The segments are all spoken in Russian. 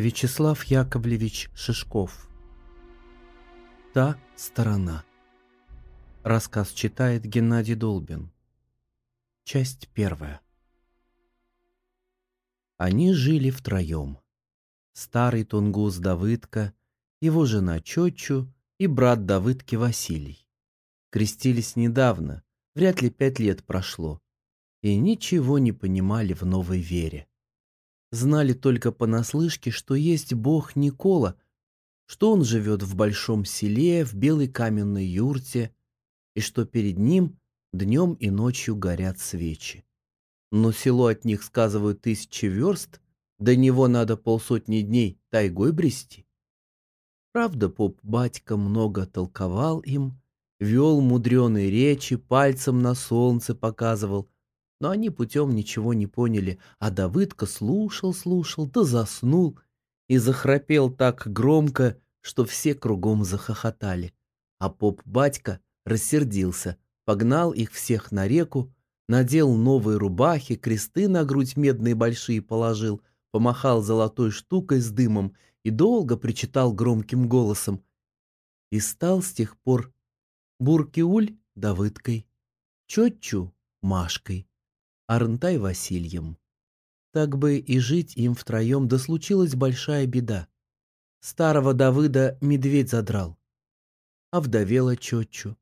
Вячеслав Яковлевич Шишков. Та сторона. Рассказ читает Геннадий Долбин. Часть первая. Они жили втроем. Старый тунгус Давыдка, его жена Чочу и брат Давыдки Василий. Крестились недавно, вряд ли пять лет прошло, и ничего не понимали в новой вере знали только понаслышке, что есть бог Никола, что он живет в большом селе, в белой каменной юрте, и что перед ним днем и ночью горят свечи. Но село от них, сказывают, тысячи верст, до него надо полсотни дней тайгой брести. Правда, поп-батька много толковал им, вел мудреные речи, пальцем на солнце показывал — но они путем ничего не поняли, а Давыдка слушал, слушал, да заснул и захрапел так громко, что все кругом захохотали. А поп-батька рассердился, погнал их всех на реку, надел новые рубахи, кресты на грудь медные большие положил, помахал золотой штукой с дымом и долго причитал громким голосом. И стал с тех пор Буркиуль Давыдкой, Чотчу Машкой. Арнтай Васильем. Так бы и жить им втроем, да случилась большая беда. Старого Давыда медведь задрал, а вдовела Чотчу.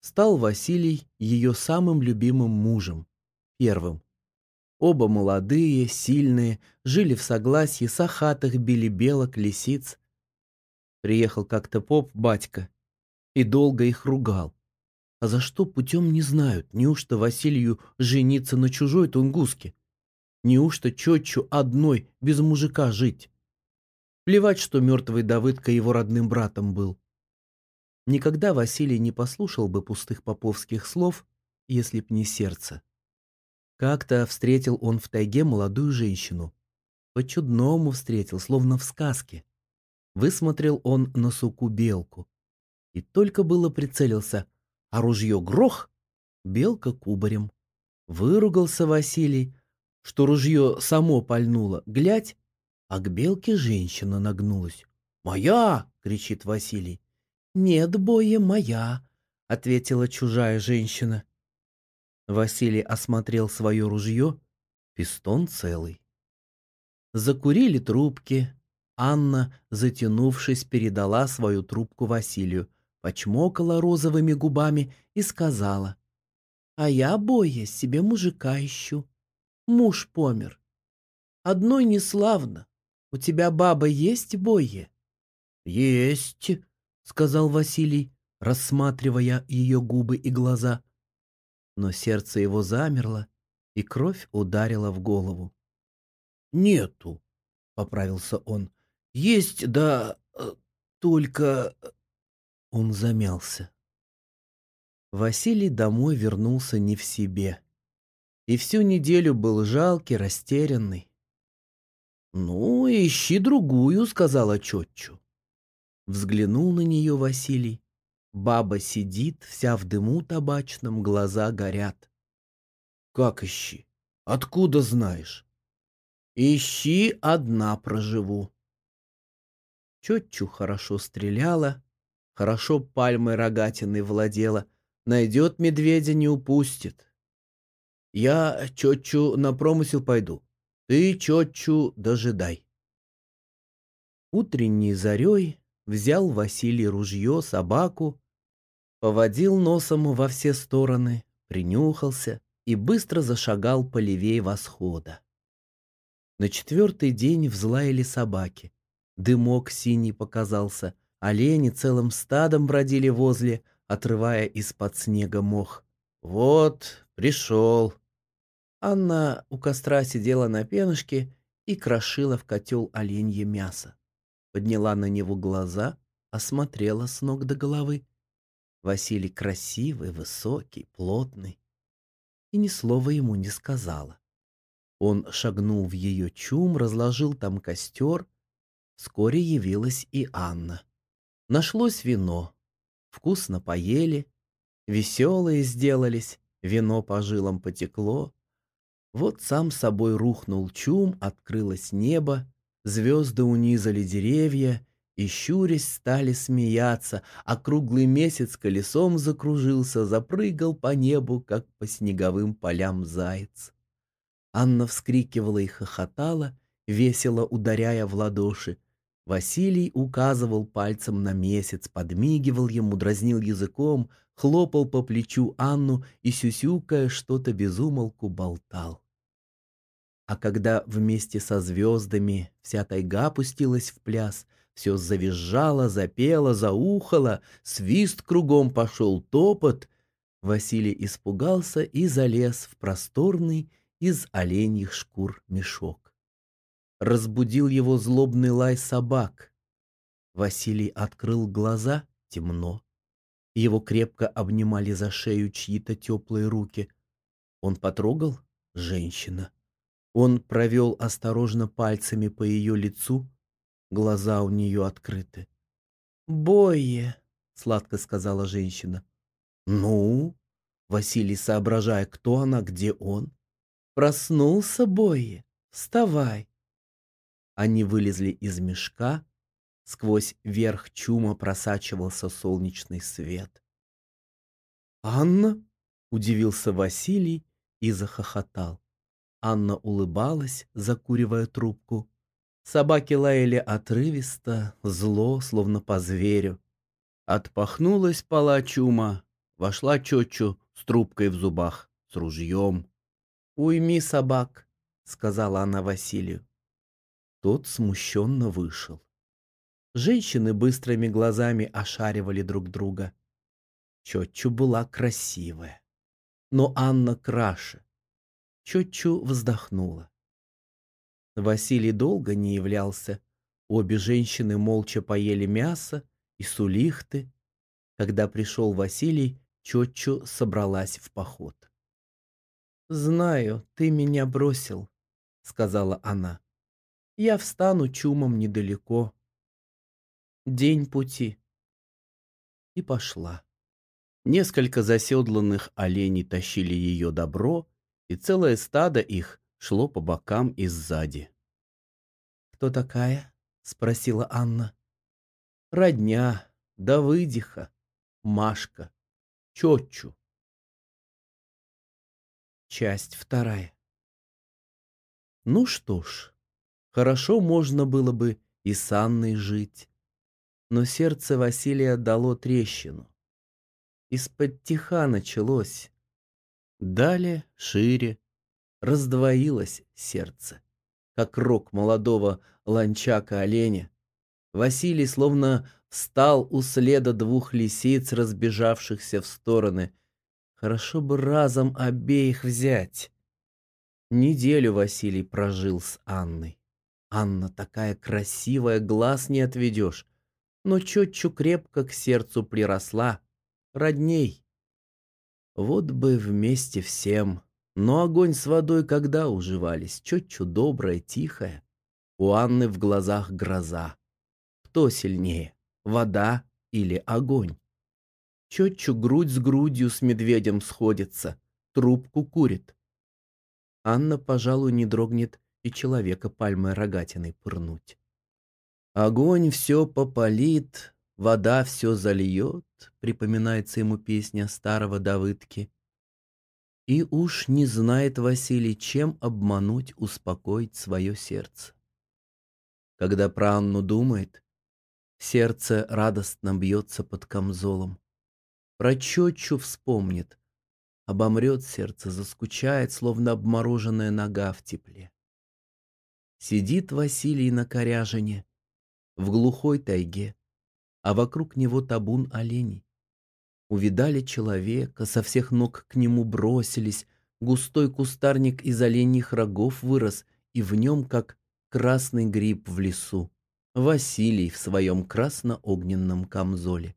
Стал Василий ее самым любимым мужем, первым. Оба молодые, сильные, жили в согласии, сахатых били белок, лисиц. Приехал как-то поп, батька, и долго их ругал. А за что путем не знают. Неужто Василию жениться на чужой тунгуске? Неужто Чотчу одной, без мужика жить? Плевать, что мертвый Давыдка его родным братом был. Никогда Василий не послушал бы пустых поповских слов, если б не сердце. Как-то встретил он в тайге молодую женщину. По-чудному встретил, словно в сказке. Высмотрел он на суку белку. И только было прицелился, а ружье грох, белка кубарем. Выругался Василий, что ружье само пальнуло, глядь, а к белке женщина нагнулась. «Моя!» — кричит Василий. «Нет, боя, моя!» — ответила чужая женщина. Василий осмотрел свое ружье, пистон целый. Закурили трубки. Анна, затянувшись, передала свою трубку Василию почмокала розовыми губами и сказала, «А я, боя, себе мужика ищу. Муж помер. Одной не славно. У тебя баба есть, бое?» «Есть», — сказал Василий, рассматривая ее губы и глаза. Но сердце его замерло, и кровь ударила в голову. «Нету», — поправился он. «Есть, да э, только он замялся. Василий домой вернулся не в себе. И всю неделю был жалкий, растерянный. «Ну, ищи другую», — сказала Чотчу. Взглянул на нее Василий. Баба сидит, вся в дыму табачном, глаза горят. «Как ищи? Откуда знаешь?» «Ищи, одна проживу». Чотчу хорошо стреляла, Хорошо пальмой рогатиной владела, найдет медведя, не упустит. Я чотчу на промысел пойду, ты чотчу дожидай. Утренней зарей взял Василий ружье, собаку, поводил носом во все стороны, принюхался и быстро зашагал по левее восхода. На четвертый день взлаяли собаки. Дымок синий показался — Олени целым стадом бродили возле, отрывая из-под снега мох. «Вот, пришел!» Анна у костра сидела на пенышке и крошила в котел оленье мясо. Подняла на него глаза, осмотрела с ног до головы. Василий красивый, высокий, плотный. И ни слова ему не сказала. Он шагнул в ее чум, разложил там костер. Вскоре явилась и Анна. Нашлось вино. Вкусно поели, веселые сделались, вино по жилам потекло. Вот сам собой рухнул чум, открылось небо, Звезды унизали деревья, и, щурясь, стали смеяться, а круглый месяц колесом закружился, запрыгал по небу, как по снеговым полям заяц. Анна вскрикивала и хохотала, весело ударяя в ладоши. Василий указывал пальцем на месяц, подмигивал ему, дразнил языком, хлопал по плечу Анну и, сюсюкая, что-то безумолку болтал. А когда вместе со звездами вся тайга пустилась в пляс, все завизжало, запело, заухало, свист кругом пошел топот, Василий испугался и залез в просторный из оленьих шкур мешок. Разбудил его злобный лай собак. Василий открыл глаза, темно. Его крепко обнимали за шею чьи-то теплые руки. Он потрогал — женщина. Он провел осторожно пальцами по ее лицу, глаза у нее открыты. «Бое!» — сладко сказала женщина. «Ну?» — Василий, соображая, кто она, где он. «Проснулся, Бое! Вставай!» Они вылезли из мешка, сквозь верх чума просачивался солнечный свет. «Анна?» — удивился Василий и захохотал. Анна улыбалась, закуривая трубку. Собаки лаяли отрывисто, зло, словно по зверю. Отпахнулась пола чума, вошла Чочу с трубкой в зубах, с ружьем. «Уйми собак», — сказала она Василию. Тот смущенно вышел. Женщины быстрыми глазами ошаривали друг друга. Чочу была красивая, но Анна краше. Чочу вздохнула. Василий долго не являлся. Обе женщины молча поели мясо и сулихты. Когда пришел Василий, Чочу собралась в поход. «Знаю, ты меня бросил», — сказала она. «Я встану чумом недалеко. День пути». И пошла. Несколько заседланных оленей тащили ее добро, и целое стадо их шло по бокам и сзади. «Кто такая?» — спросила Анна. «Родня, Давыдиха, Машка, Чотчу». Часть вторая. Ну что ж, хорошо можно было бы и с Анной жить, но сердце Василия дало трещину. Из-под тиха началось. Далее, шире, раздвоилось сердце, как рог молодого ланчака-оленя. Василий словно встал у следа двух лисиц, разбежавшихся в стороны. Хорошо бы разом обеих взять. Неделю Василий прожил с Анной. Анна такая красивая, глаз не отведешь, но чётчу крепко к сердцу приросла, родней. Вот бы вместе всем но огонь с водой когда уживались? Чётчу добрая, тихая. У Анны в глазах гроза. Кто сильнее, вода или огонь? Чётчу грудь с грудью с медведем сходится, трубку курит. Анна, пожалуй, не дрогнет и человека пальмой рогатиной пырнуть. Огонь все попалит, вода все зальет, припоминается ему песня старого Давыдки. И уж не знает Василий, чем обмануть, успокоить свое сердце. Когда про Анну думает, сердце радостно бьется под камзолом. Про Чочу вспомнит, обомрет сердце, заскучает, словно обмороженная нога в тепле. Сидит Василий на коряжине, в глухой тайге, а вокруг него табун оленей. Увидали человека, со всех ног к нему бросились, густой кустарник из оленьих рогов вырос, и в нем, как красный гриб в лесу, Василий в своем красно-огненном камзоле.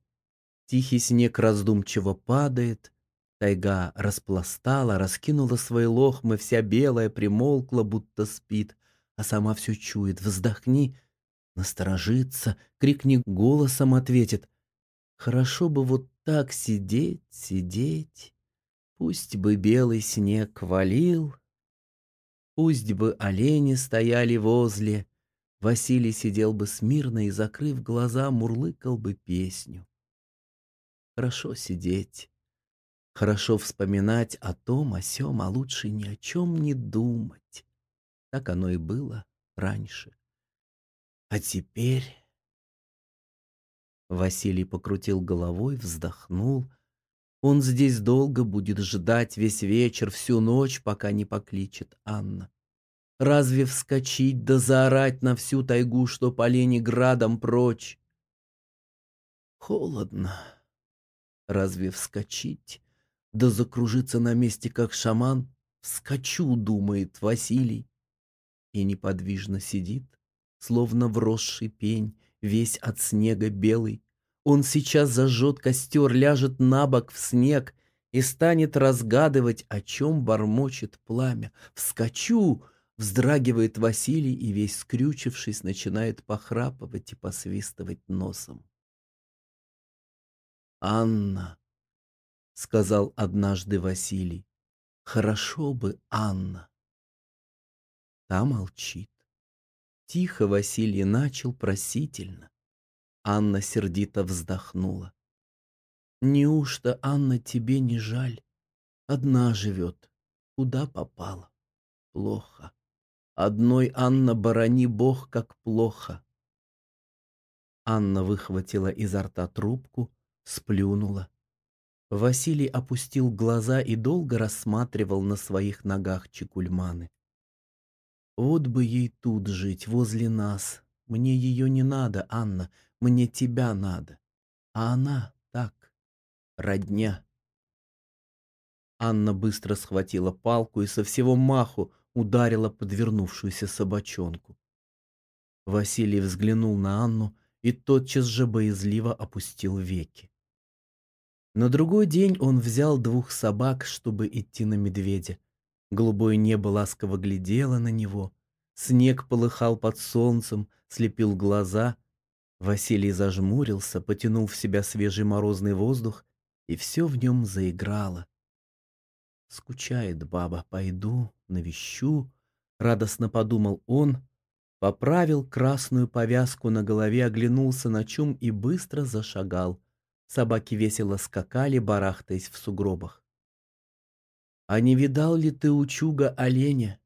Тихий снег раздумчиво падает, тайга распластала, раскинула свои лохмы, вся белая примолкла, будто спит, а сама все чует. Вздохни, насторожится, крикни голосом, ответит. Хорошо бы вот так сидеть, сидеть, Пусть бы белый снег валил, Пусть бы олени стояли возле, Василий сидел бы смирно и, закрыв глаза, мурлыкал бы песню. Хорошо сидеть, хорошо вспоминать о том, о сём, а лучше ни о чем не думать. Так оно и было раньше. А теперь... Василий покрутил головой, вздохнул. Он здесь долго будет ждать весь вечер, всю ночь, пока не покличет Анна. Разве вскочить да заорать на всю тайгу, что по градом прочь? Холодно. Разве вскочить, да закружиться на месте, как шаман? Вскочу, думает Василий. И неподвижно сидит, словно вросший пень, весь от снега белый. Он сейчас зажжет костер, ляжет на бок в снег и станет разгадывать, о чем бормочет пламя. Вскочу! Вздрагивает Василий и, весь скрючившись, начинает похрапывать и посвистывать носом. «Анна», — сказал однажды Василий, — «хорошо бы, Анна». Та молчит. Тихо Василий начал просительно. Анна сердито вздохнула. «Неужто, Анна, тебе не жаль? Одна живет. Куда попала? Плохо. Одной, Анна, борони Бог, как плохо. Анна выхватила изо рта трубку, сплюнула. Василий опустил глаза и долго рассматривал на своих ногах чекульманы. Вот бы ей тут жить, возле нас. Мне ее не надо, Анна, мне тебя надо. А она так, родня. Анна быстро схватила палку и со всего маху ударила подвернувшуюся собачонку. Василий взглянул на Анну и тотчас же боязливо опустил веки. На другой день он взял двух собак, чтобы идти на медведя. Голубое небо ласково глядело на него. Снег полыхал под солнцем, слепил глаза. Василий зажмурился, потянул в себя свежий морозный воздух, и все в нем заиграло. Скучает баба, пойду, навещу, радостно подумал он, поправил красную повязку на голове, оглянулся на чум и быстро зашагал. Собаки весело скакали, барахтаясь в сугробах. «А не видал ли ты учуга оленя?»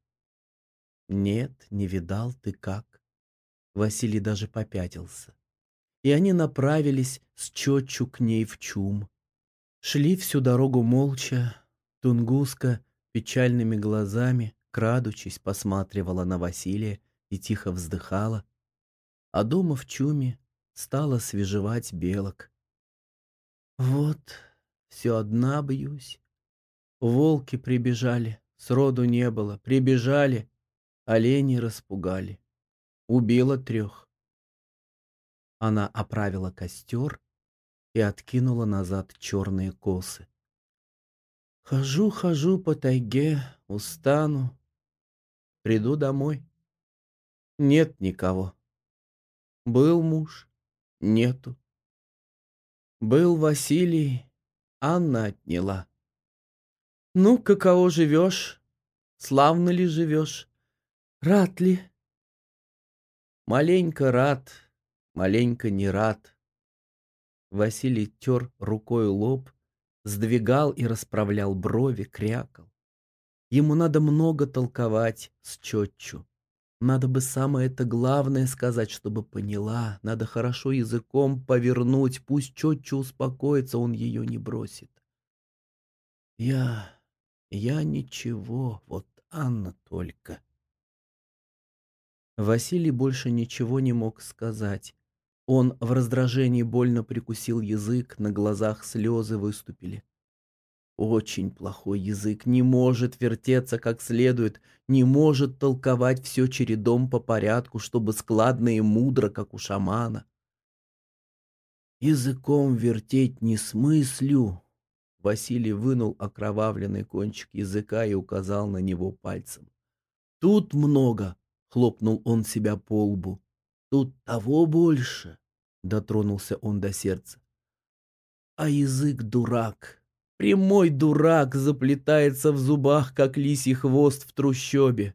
«Нет, не видал ты как». Василий даже попятился. И они направились с Чотчу к ней в чум. Шли всю дорогу молча, Тунгуска печальными глазами, крадучись, посматривала на Василия и тихо вздыхала, а дома в чуме стала свежевать белок. Вот, все одна бьюсь. Волки прибежали, сроду не было, прибежали, олени распугали. Убила трех. Она оправила костер и откинула назад черные косы. Хожу, хожу по тайге, устану. Приду домой. Нет никого. Был муж, нету. Был Василий, Анна отняла. Ну, каково живешь? Славно ли живешь? Рад ли? Маленько рад, маленько не рад. Василий тер рукой лоб, сдвигал и расправлял брови, крякал. Ему надо много толковать с Чотчу. Надо бы самое это главное сказать, чтобы поняла. Надо хорошо языком повернуть, пусть Чотчу успокоится, он ее не бросит. Я... я ничего, вот Анна только. Василий больше ничего не мог сказать. Он в раздражении больно прикусил язык, на глазах слезы выступили. Очень плохой язык, не может вертеться как следует, не может толковать все чередом по порядку, чтобы складно и мудро, как у шамана. Языком вертеть не смыслю. Василий вынул окровавленный кончик языка и указал на него пальцем. Тут много, хлопнул он себя по лбу. Тут того больше, дотронулся он до сердца. А язык дурак, прямой дурак, заплетается в зубах, как лисий хвост в трущобе.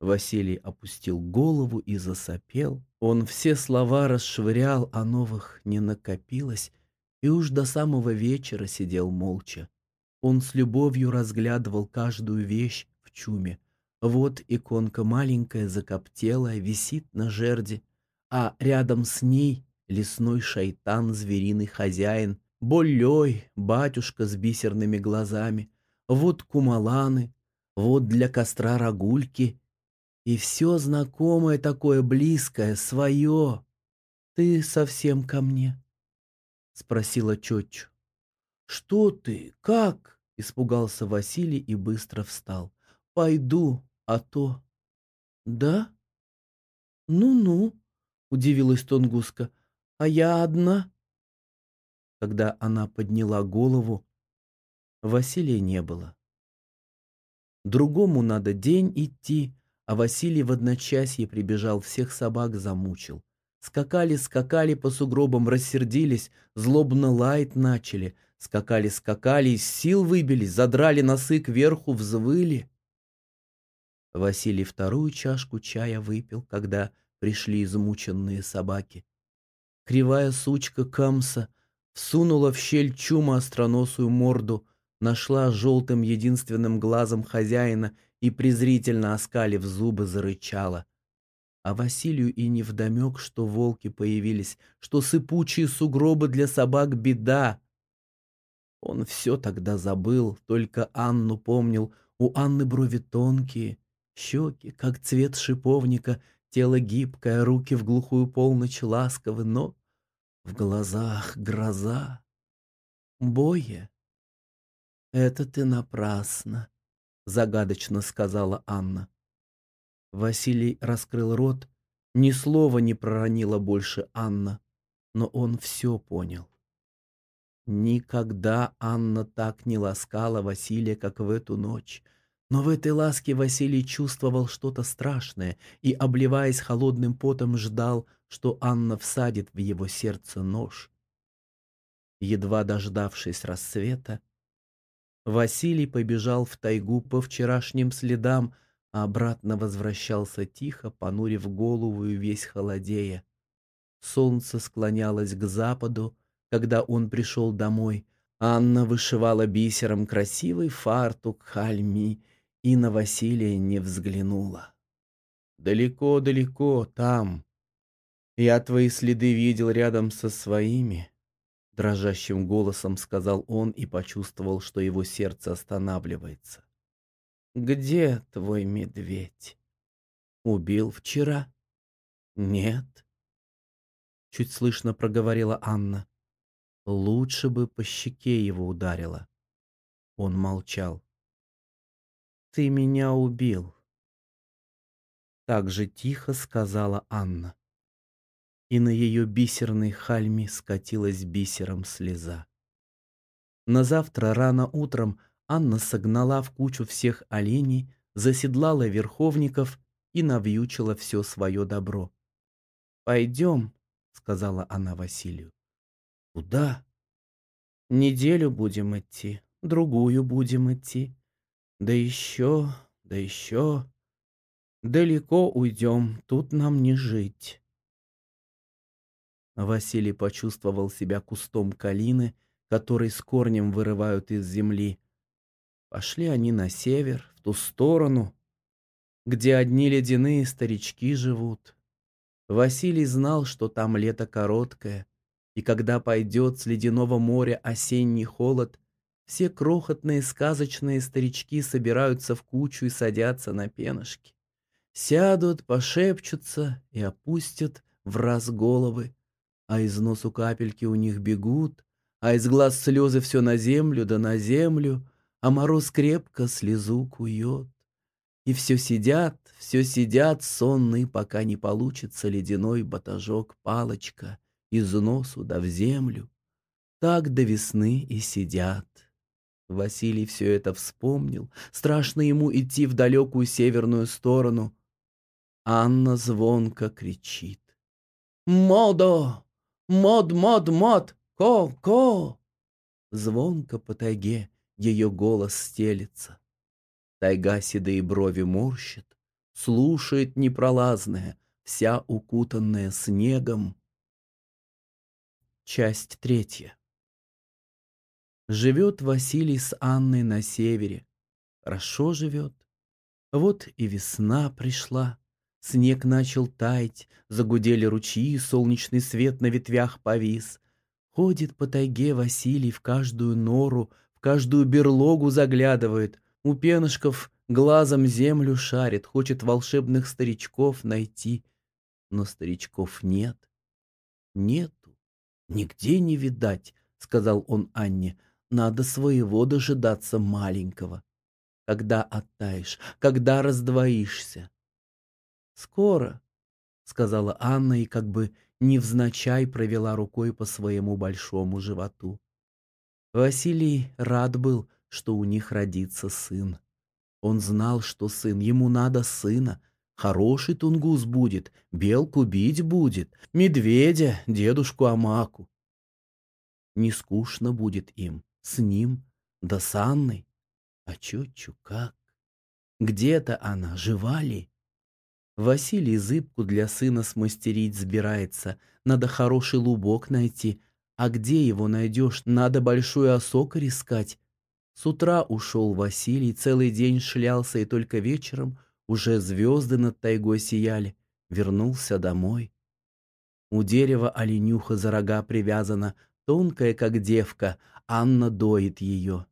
Василий опустил голову и засопел. Он все слова расшвырял, а новых не накопилось, и уж до самого вечера сидел молча. Он с любовью разглядывал каждую вещь в чуме. Вот иконка маленькая, закоптелая, висит на жерде, а рядом с ней лесной шайтан, звериный хозяин, Болей, батюшка с бисерными глазами, вот кумаланы, вот для костра рагульки, и все знакомое такое близкое, свое. Ты совсем ко мне? Спросила Чотчу. Что ты? Как? Испугался Василий и быстро встал. Пойду, а то... Да? Ну-ну, удивилась Тонгуска. А я одна? Когда она подняла голову, Василия не было. Другому надо день идти, а Василий в одночасье прибежал, всех собак замучил. Скакали, скакали по сугробам, рассердились, злобно лаять начали. Скакали, скакали, из сил выбились, задрали носы кверху, взвыли. Василий вторую чашку чая выпил, когда пришли измученные собаки. Кривая сучка Камса всунула в щель чума остроносую морду, нашла желтым единственным глазом хозяина и, презрительно оскалив зубы, зарычала. А Василию и невдомек, что волки появились, что сыпучие сугробы для собак — беда. Он все тогда забыл, только Анну помнил. У Анны брови тонкие, щеки, как цвет шиповника, тело гибкое, руки в глухую полночь ласковы, но в глазах гроза. Бое, это ты напрасно загадочно сказала Анна. Василий раскрыл рот, ни слова не проронила больше Анна, но он все понял. Никогда Анна так не ласкала Василия, как в эту ночь. Но в этой ласке Василий чувствовал что-то страшное и, обливаясь холодным потом, ждал, что Анна всадит в его сердце нож. Едва дождавшись рассвета, Василий побежал в тайгу по вчерашним следам, а обратно возвращался тихо, понурив голову и весь холодея. Солнце склонялось к западу, когда он пришел домой. Анна вышивала бисером красивый фартук хальми и на Василия не взглянула. «Далеко-далеко, там. Я твои следы видел рядом со своими». Дрожащим голосом сказал он и почувствовал, что его сердце останавливается. «Где твой медведь? Убил вчера?» «Нет». Чуть слышно проговорила Анна. Лучше бы по щеке его ударила. Он молчал. «Ты меня убил», — так же тихо сказала Анна и на ее бисерной хальме скатилась бисером слеза. На завтра рано утром Анна согнала в кучу всех оленей, заседлала верховников и навьючила все свое добро. «Пойдем», — сказала она Василию. «Куда?» «Неделю будем идти, другую будем идти. Да еще, да еще. Далеко уйдем, тут нам не жить». Василий почувствовал себя кустом калины, который с корнем вырывают из земли. Пошли они на север, в ту сторону, где одни ледяные старички живут. Василий знал, что там лето короткое, и когда пойдет с ледяного моря осенний холод, все крохотные сказочные старички собираются в кучу и садятся на пенышки. Сядут, пошепчутся и опустят в раз головы, а из носу капельки у них бегут, а из глаз слезы все на землю да на землю, а мороз крепко слезу кует. И все сидят, все сидят сонные, пока не получится ледяной батажок палочка из носу да в землю. Так до весны и сидят. Василий все это вспомнил. Страшно ему идти в далекую северную сторону. Анна звонко кричит. «Модо! Мод, мод, мод! Ко, ко!» Звонко по тайге ее голос стелится. Тайга седые брови морщит, слушает непролазная, вся укутанная снегом. Часть третья. Живет Василий с Анной на севере. Хорошо живет. Вот и весна пришла. Снег начал таять, загудели ручьи, солнечный свет на ветвях повис. Ходит по тайге Василий в каждую нору, в каждую берлогу заглядывает, у пенышков глазом землю шарит, хочет волшебных старичков найти. Но старичков нет. Нету. Нигде не видать, сказал он Анне. Надо своего дожидаться маленького. Когда оттаешь, когда раздвоишься. Скоро, сказала Анна и как бы невзначай провела рукой по своему большому животу. Василий рад был, что у них родится сын. Он знал, что сын, ему надо сына. Хороший тунгус будет, белку бить будет, медведя, дедушку Амаку. Не скучно будет им, с ним, да с Анной. А Чотчу как? Где-то она, жива ли? Василий зыбку для сына смастерить сбирается. Надо хороший лубок найти. А где его найдешь? Надо большой осокорь искать. С утра ушел Василий, целый день шлялся, и только вечером уже звезды над тайгой сияли. Вернулся домой. У дерева оленюха за рога привязана, тонкая, как девка, Анна доит ее.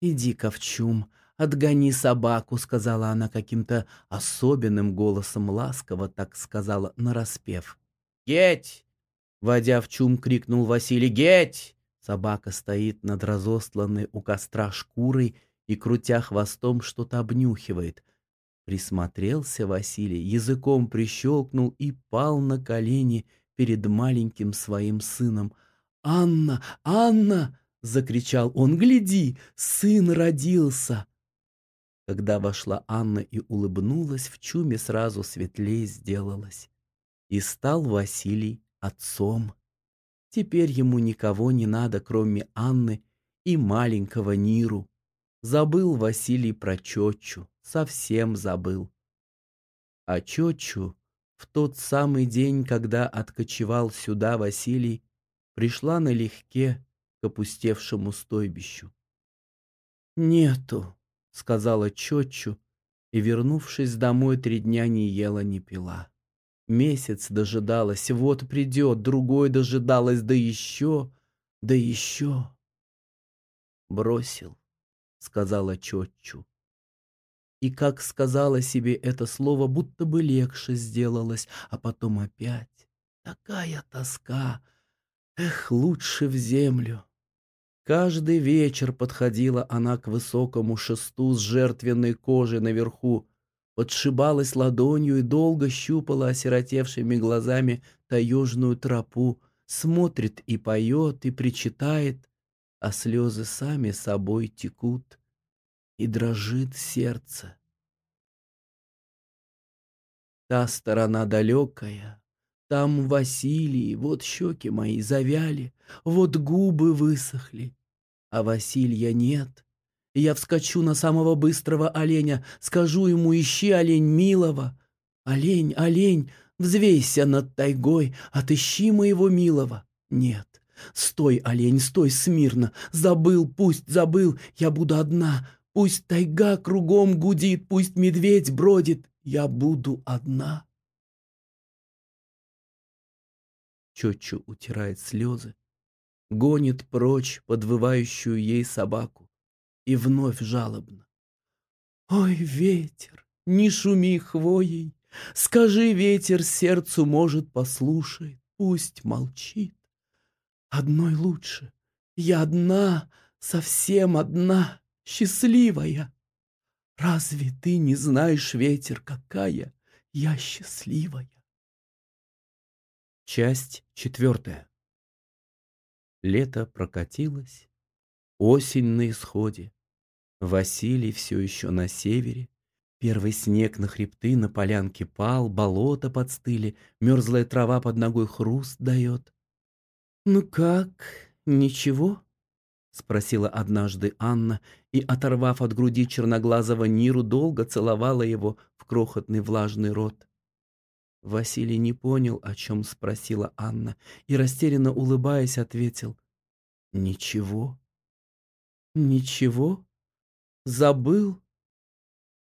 «Иди, ковчум, отгони собаку», — сказала она каким-то особенным голосом, ласково так сказала, нараспев. «Геть!» — водя в чум, крикнул Василий. «Геть!» Собака стоит над разостланной у костра шкурой и, крутя хвостом, что-то обнюхивает. Присмотрелся Василий, языком прищелкнул и пал на колени перед маленьким своим сыном. «Анна! Анна!» — закричал он. «Гляди! Сын родился!» Когда вошла Анна и улыбнулась, в чуме сразу светлее сделалось. И стал Василий отцом. Теперь ему никого не надо, кроме Анны и маленького Ниру. Забыл Василий про Чочу, совсем забыл. А Чочу в тот самый день, когда откочевал сюда Василий, пришла налегке к опустевшему стойбищу. «Нету», — сказала Чочу, и, вернувшись домой, три дня не ела, не пила. Месяц дожидалась, вот придет, другой дожидалась, да еще, да еще. Бросил, сказала Чотчу. И как сказала себе это слово, будто бы легче сделалось, а потом опять. Такая тоска, эх, лучше в землю. Каждый вечер подходила она к высокому шесту с жертвенной кожей наверху, подшибалась ладонью и долго щупала осиротевшими глазами таежную тропу, смотрит и поет, и причитает, а слезы сами собой текут, и дрожит сердце. Та сторона далекая, там Василий, вот щеки мои завяли, вот губы высохли, а Василия нет — я вскочу на самого быстрого оленя, скажу ему «Ищи, олень милого». «Олень, олень, взвейся над тайгой, отыщи моего милого». Нет, стой, олень, стой смирно, забыл, пусть забыл, я буду одна. Пусть тайга кругом гудит, пусть медведь бродит, я буду одна. Чотчу утирает слезы, гонит прочь подвывающую ей собаку и вновь жалобно. Ой, ветер, не шуми хвоей, Скажи, ветер сердцу, может, послушает, Пусть молчит. Одной лучше, я одна, совсем одна, счастливая. Разве ты не знаешь, ветер, какая я счастливая? Часть четвертая. Лето прокатилось, Осень на исходе. Василий все еще на севере. Первый снег на хребты на полянке пал, болото подстыли, мерзлая трава под ногой хруст дает. «Ну как, ничего?» спросила однажды Анна и, оторвав от груди черноглазого Ниру, долго целовала его в крохотный влажный рот. Василий не понял, о чем спросила Анна, и, растерянно улыбаясь, ответил «Ничего». «Ничего? Забыл?»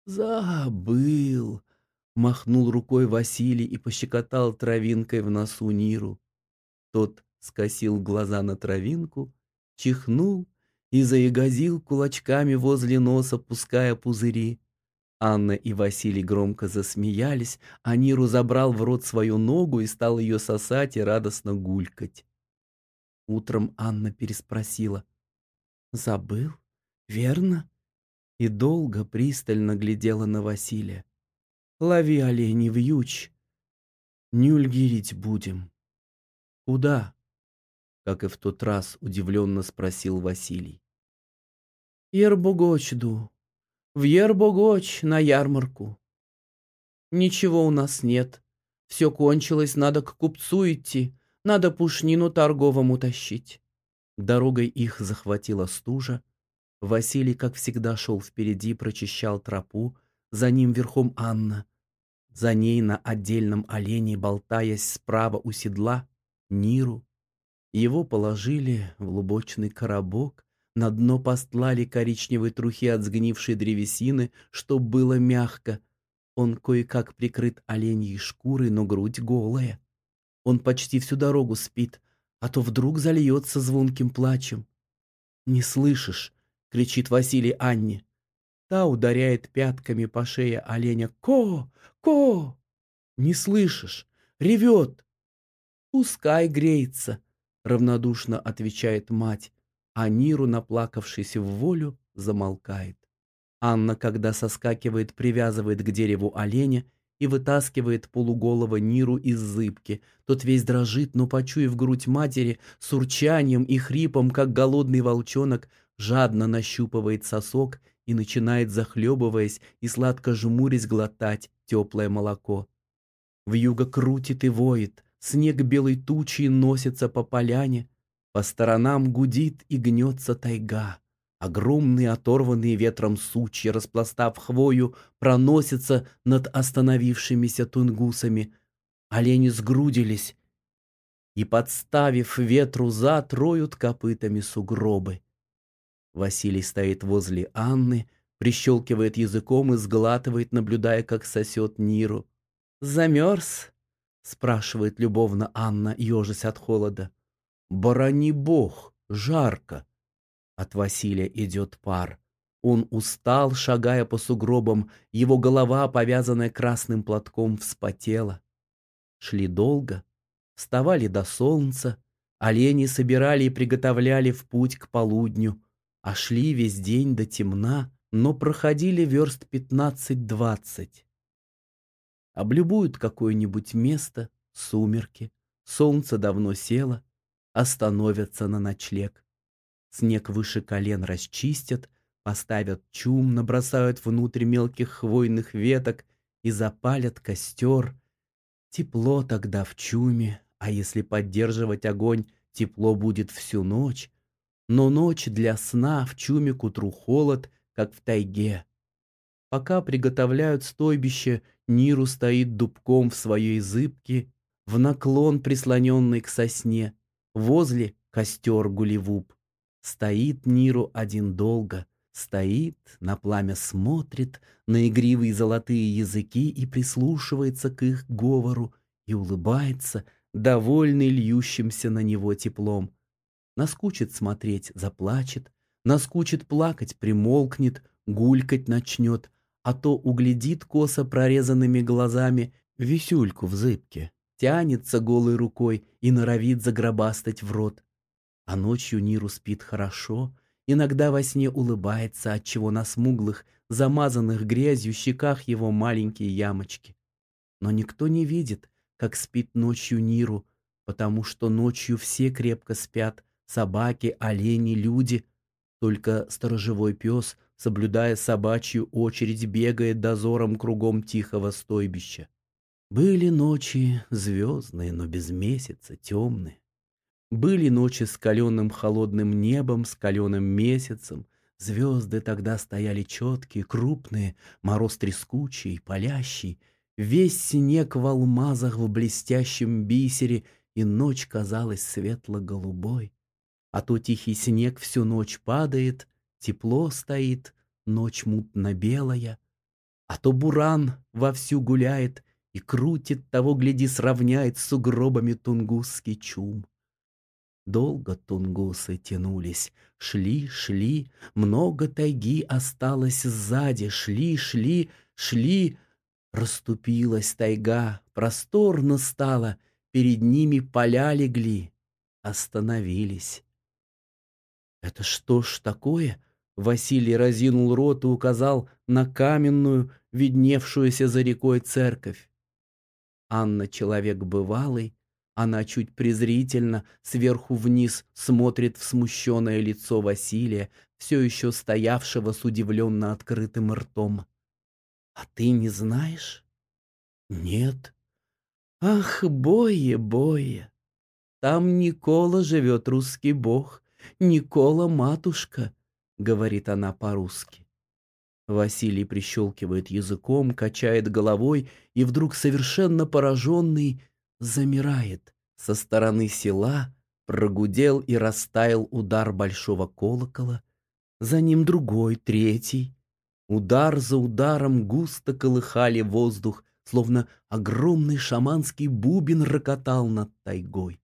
«Забыл», — махнул рукой Василий и пощекотал травинкой в носу Ниру. Тот скосил глаза на травинку, чихнул и заягозил кулачками возле носа, пуская пузыри. Анна и Василий громко засмеялись, а Ниру забрал в рот свою ногу и стал ее сосать и радостно гулькать. Утром Анна переспросила. «Забыл? Верно?» И долго пристально глядела на Василия. «Лови оленей в ють. Нюльгирить будем». «Куда?» Как и в тот раз, удивленно спросил Василий. «Ербогочду. В Ербогоч на ярмарку. Ничего у нас нет. Все кончилось, надо к купцу идти, надо пушнину торговому тащить». Дорогой их захватила стужа. Василий, как всегда, шел впереди, прочищал тропу, за ним верхом Анна. За ней на отдельном олене, болтаясь справа у седла, Ниру. Его положили в лубочный коробок, на дно постлали коричневые трухи от сгнившей древесины, чтоб было мягко. Он кое-как прикрыт оленьей шкурой, но грудь голая. Он почти всю дорогу спит, а то вдруг зальется звонким плачем. «Не слышишь?» — кричит Василий Анне. Та ударяет пятками по шее оленя. «Ко! Ко!» «Не слышишь? Ревет!» «Пускай греется!» — равнодушно отвечает мать, а Ниру, наплакавшись в волю, замолкает. Анна, когда соскакивает, привязывает к дереву оленя и вытаскивает полуголого Ниру из зыбки. Тот весь дрожит, но, почуяв грудь матери, с урчанием и хрипом, как голодный волчонок, жадно нащупывает сосок и начинает, захлебываясь и сладко жмурясь, глотать теплое молоко. Вьюга крутит и воет, снег белой тучей носится по поляне, по сторонам гудит и гнется тайга. Огромные оторванные ветром сучья, распластав хвою, проносятся над остановившимися тунгусами. Олени сгрудились и, подставив ветру зад, роют копытами сугробы. Василий стоит возле Анны, прищелкивает языком и сглатывает, наблюдая, как сосет Ниру. «Замерз?» — спрашивает любовно Анна, ежась от холода. «Борони бог, жарко!» От Василия идет пар. Он устал, шагая по сугробам, его голова, повязанная красным платком, вспотела. Шли долго, вставали до солнца, олени собирали и приготовляли в путь к полудню, а шли весь день до темна, но проходили верст пятнадцать-двадцать. Облюбуют какое-нибудь место, сумерки, солнце давно село, остановятся на ночлег. Снег выше колен расчистят, поставят чум, набросают внутрь мелких хвойных веток и запалят костер. Тепло тогда в чуме, а если поддерживать огонь, тепло будет всю ночь. Но ночь для сна в чуме к утру холод, как в тайге. Пока приготовляют стойбище, Ниру стоит дубком в своей зыбке, в наклон прислоненный к сосне. Возле костер гулевуп. Стоит Ниру один долго, стоит, на пламя смотрит, на игривые золотые языки и прислушивается к их говору и улыбается, довольный льющимся на него теплом. Наскучит смотреть, заплачет, наскучит плакать, примолкнет, гулькать начнет, а то углядит косо прорезанными глазами висюльку в зыбке, тянется голой рукой и норовит загробастать в рот. А ночью Ниру спит хорошо, иногда во сне улыбается, отчего на смуглых, замазанных грязью щеках его маленькие ямочки. Но никто не видит, как спит ночью Ниру, потому что ночью все крепко спят, собаки, олени, люди. Только сторожевой пес, соблюдая собачью очередь, бегает дозором кругом тихого стойбища. Были ночи звездные, но без месяца, темные. Были ночи с каленым холодным небом, с каленым месяцем. Звезды тогда стояли четкие, крупные, мороз трескучий, палящий. Весь снег в алмазах в блестящем бисере, и ночь казалась светло-голубой. А то тихий снег всю ночь падает, тепло стоит, ночь мутно-белая. А то буран вовсю гуляет и крутит, того, гляди, сравняет с сугробами тунгусский чум. Долго тунгусы тянулись, шли, шли, много тайги осталось сзади, шли, шли, шли. Раступилась тайга, просторно стало, перед ними поля легли, остановились. «Это что ж такое?» Василий разинул рот и указал на каменную, видневшуюся за рекой церковь. Анна человек бывалый, она чуть презрительно сверху вниз смотрит в смущенное лицо Василия, все еще стоявшего с удивленно открытым ртом. «А ты не знаешь?» «Нет». «Ах, бое, бое! Там Никола живет, русский бог, Никола матушка», — говорит она по-русски. Василий прищелкивает языком, качает головой и вдруг совершенно пораженный замирает. Со стороны села прогудел и растаял удар большого колокола, за ним другой, третий. Удар за ударом густо колыхали воздух, словно огромный шаманский бубен рокотал над тайгой.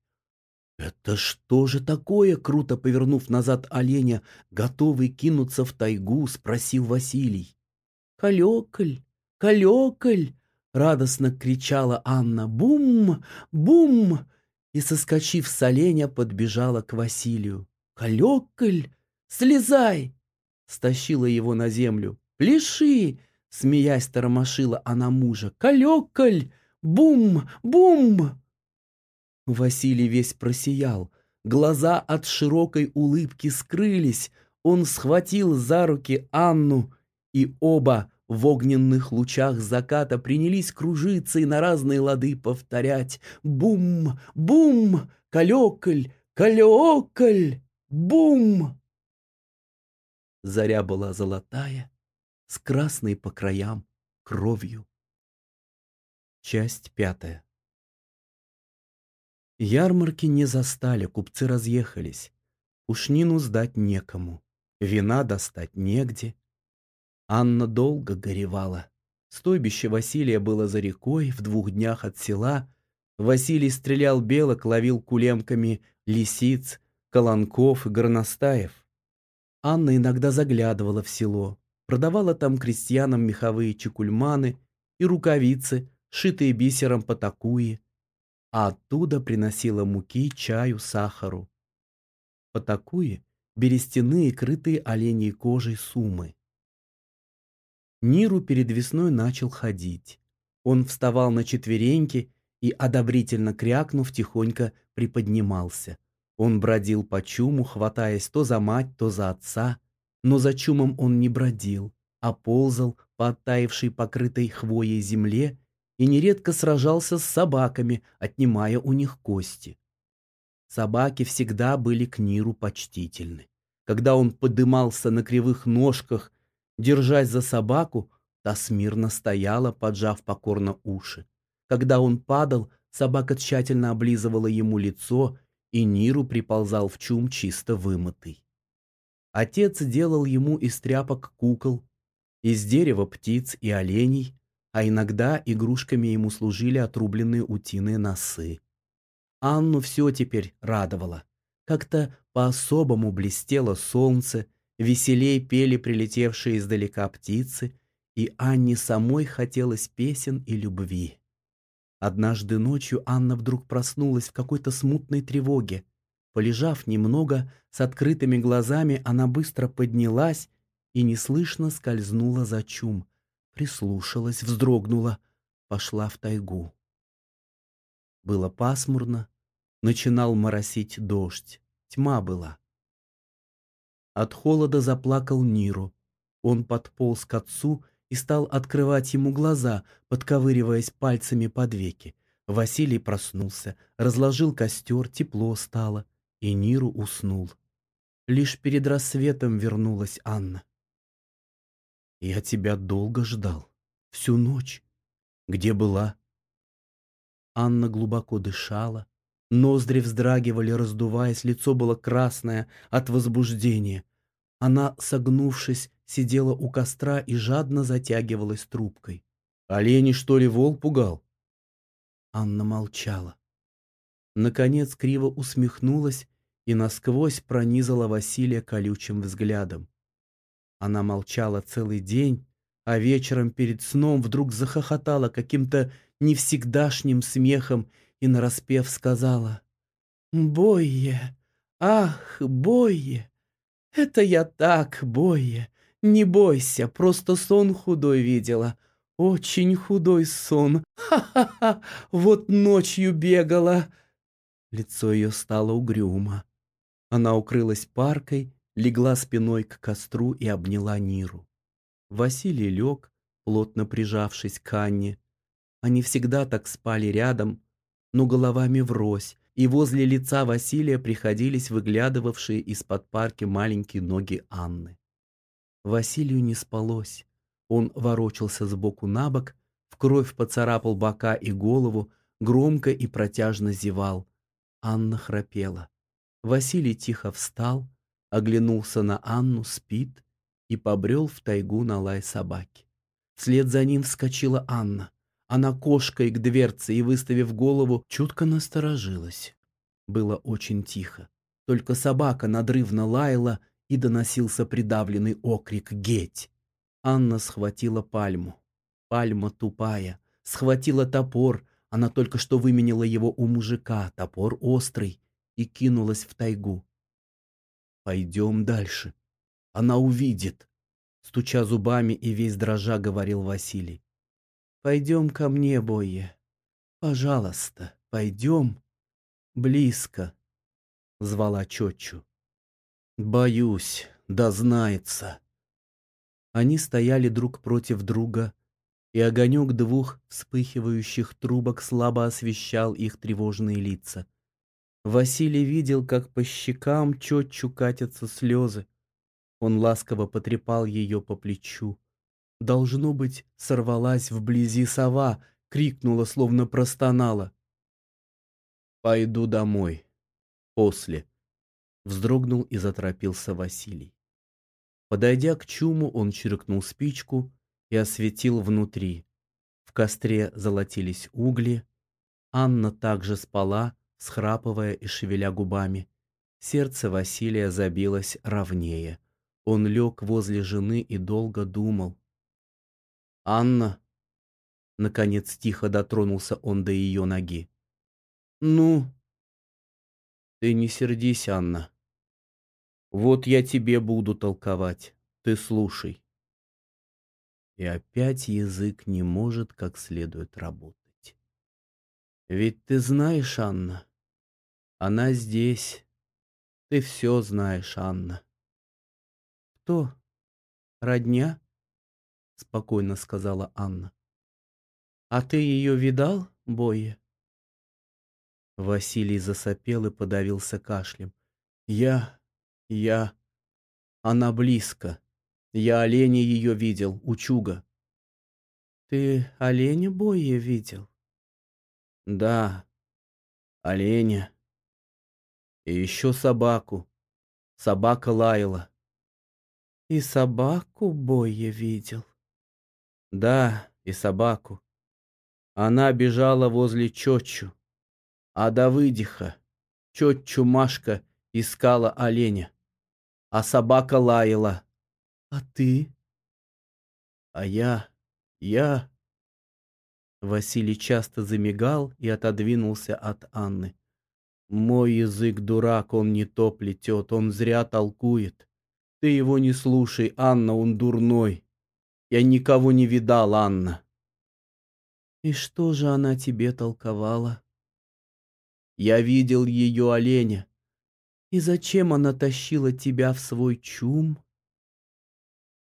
«Это что же такое?» — круто повернув назад оленя, готовый кинуться в тайгу, спросил Василий. «Калеколь, калеколь!» Радостно кричала Анна «Бум! Бум!» и, соскочив с оленя, подбежала к Василию. «Калеколь! Слезай!» Стащила его на землю. «Пляши!» Смеясь, тормошила она мужа. «Калеколь! Бум! Бум!» Василий весь просиял. Глаза от широкой улыбки скрылись. Он схватил за руки Анну, и оба в огненных лучах заката принялись кружиться и на разные лады повторять «Бум! Бум! Калёколь! Калёколь! Бум!» Заря была золотая, с красной по краям кровью. Часть пятая. Ярмарки не застали, купцы разъехались. Ушнину сдать некому, вина достать негде — Анна долго горевала. Стойбище Василия было за рекой, в двух днях от села. Василий стрелял белок, ловил кулемками лисиц, колонков и горностаев. Анна иногда заглядывала в село, продавала там крестьянам меховые чекульманы и рукавицы, шитые бисером по такуи, а оттуда приносила муки, чаю, сахару. По такуи берестяные, крытые оленей кожей сумы. Ниру перед весной начал ходить. Он вставал на четвереньки и, одобрительно крякнув, тихонько приподнимался. Он бродил по чуму, хватаясь то за мать, то за отца, но за чумом он не бродил, а ползал по оттаившей покрытой хвоей земле и нередко сражался с собаками, отнимая у них кости. Собаки всегда были к Ниру почтительны. Когда он подымался на кривых ножках Держась за собаку, та смирно стояла, поджав покорно уши. Когда он падал, собака тщательно облизывала ему лицо, и Ниру приползал в чум чисто вымытый. Отец делал ему из тряпок кукол, из дерева птиц и оленей, а иногда игрушками ему служили отрубленные утиные носы. Анну все теперь радовало. Как-то по-особому блестело солнце, Веселей пели прилетевшие издалека птицы, и Анне самой хотелось песен и любви. Однажды ночью Анна вдруг проснулась в какой-то смутной тревоге. Полежав немного, с открытыми глазами, она быстро поднялась и неслышно скользнула за чум. Прислушалась, вздрогнула, пошла в тайгу. Было пасмурно, начинал моросить дождь, тьма была. От холода заплакал Ниру. Он подполз к отцу и стал открывать ему глаза, подковыриваясь пальцами под веки. Василий проснулся, разложил костер, тепло стало. И Ниру уснул. Лишь перед рассветом вернулась Анна. «Я тебя долго ждал. Всю ночь. Где была?» Анна глубоко дышала. Ноздри вздрагивали, раздуваясь, лицо было красное от возбуждения. Она, согнувшись, сидела у костра и жадно затягивалась трубкой. «Олени, что ли, вол пугал?» Анна молчала. Наконец криво усмехнулась и насквозь пронизала Василия колючим взглядом. Она молчала целый день, а вечером перед сном вдруг захохотала каким-то невсегдашним смехом и нараспев сказала «Бойе! Ах, Бойе! Это я так, Бойе! Не бойся, просто сон худой видела. Очень худой сон. Ха-ха-ха! Вот ночью бегала!» Лицо ее стало угрюмо. Она укрылась паркой, легла спиной к костру и обняла Ниру. Василий лег, плотно прижавшись к Анне. Они всегда так спали рядом, но головами врозь, и возле лица Василия приходились выглядывавшие из-под парки маленькие ноги Анны. Василию не спалось. Он ворочался сбоку на бок, в кровь поцарапал бока и голову, громко и протяжно зевал. Анна храпела. Василий тихо встал, оглянулся на Анну, спит, и побрел в тайгу на лай собаки. Вслед за ним вскочила Анна. Она кошкой к дверце и, выставив голову, чутко насторожилась. Было очень тихо. Только собака надрывно лаяла, и доносился придавленный окрик «Геть!». Анна схватила пальму. Пальма тупая. Схватила топор. Она только что выменила его у мужика, топор острый, и кинулась в тайгу. «Пойдем дальше. Она увидит», — стуча зубами и весь дрожа говорил Василий. Пойдем ко мне, Бойе. Пожалуйста, пойдем. Близко, — звала Чотчу. Боюсь, да знается. Они стояли друг против друга, и огонек двух вспыхивающих трубок слабо освещал их тревожные лица. Василий видел, как по щекам Чотчу катятся слезы. Он ласково потрепал ее по плечу. Должно быть, сорвалась вблизи сова, крикнула, словно простонала. «Пойду домой. После», — вздрогнул и заторопился Василий. Подойдя к чуму, он чиркнул спичку и осветил внутри. В костре золотились угли. Анна также спала, схрапывая и шевеля губами. Сердце Василия забилось ровнее. Он лег возле жены и долго думал. «Анна!» Наконец тихо дотронулся он до ее ноги. «Ну?» «Ты не сердись, Анна. Вот я тебе буду толковать. Ты слушай». И опять язык не может как следует работать. «Ведь ты знаешь, Анна, она здесь. Ты все знаешь, Анна». «Кто? Родня?» — спокойно сказала Анна. «А ты ее видал, Бойе?» Василий засопел и подавился кашлем. «Я... я... Она близко. Я оленя ее видел, учуга». «Ты оленя Бойе видел?» «Да, оленя. И еще собаку. Собака лаяла». «И собаку Бойе видел?» Да, и собаку. Она бежала возле Чочу, а Давыдиха, Чочу Машка искала оленя, а собака лаяла. А ты? А я, я... Василий часто замигал и отодвинулся от Анны. Мой язык дурак, он не то плетет, он зря толкует. Ты его не слушай, Анна, он дурной. Я никого не видал, Анна. И что же она тебе толковала? Я видел ее оленя. И зачем она тащила тебя в свой чум?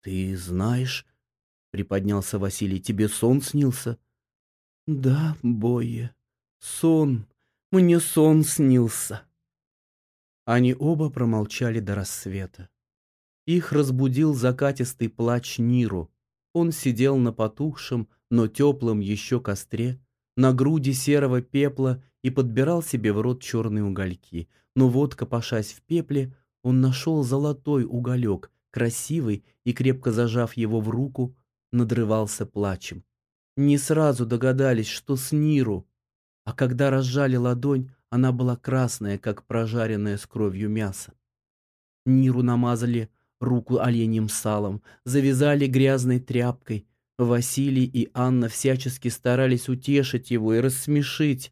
Ты знаешь, приподнялся Василий, тебе сон снился? Да, Бое, сон, мне сон снился. Они оба промолчали до рассвета. Их разбудил закатистый плач Ниру. Он сидел на потухшем, но теплом еще костре, на груди серого пепла и подбирал себе в рот черные угольки. Но вот, копошась в пепле, он нашел золотой уголек, красивый, и, крепко зажав его в руку, надрывался плачем. Не сразу догадались, что с Ниру, а когда разжали ладонь, она была красная, как прожаренное с кровью мясо. Ниру намазали руку оленьим салом, завязали грязной тряпкой. Василий и Анна всячески старались утешить его и рассмешить.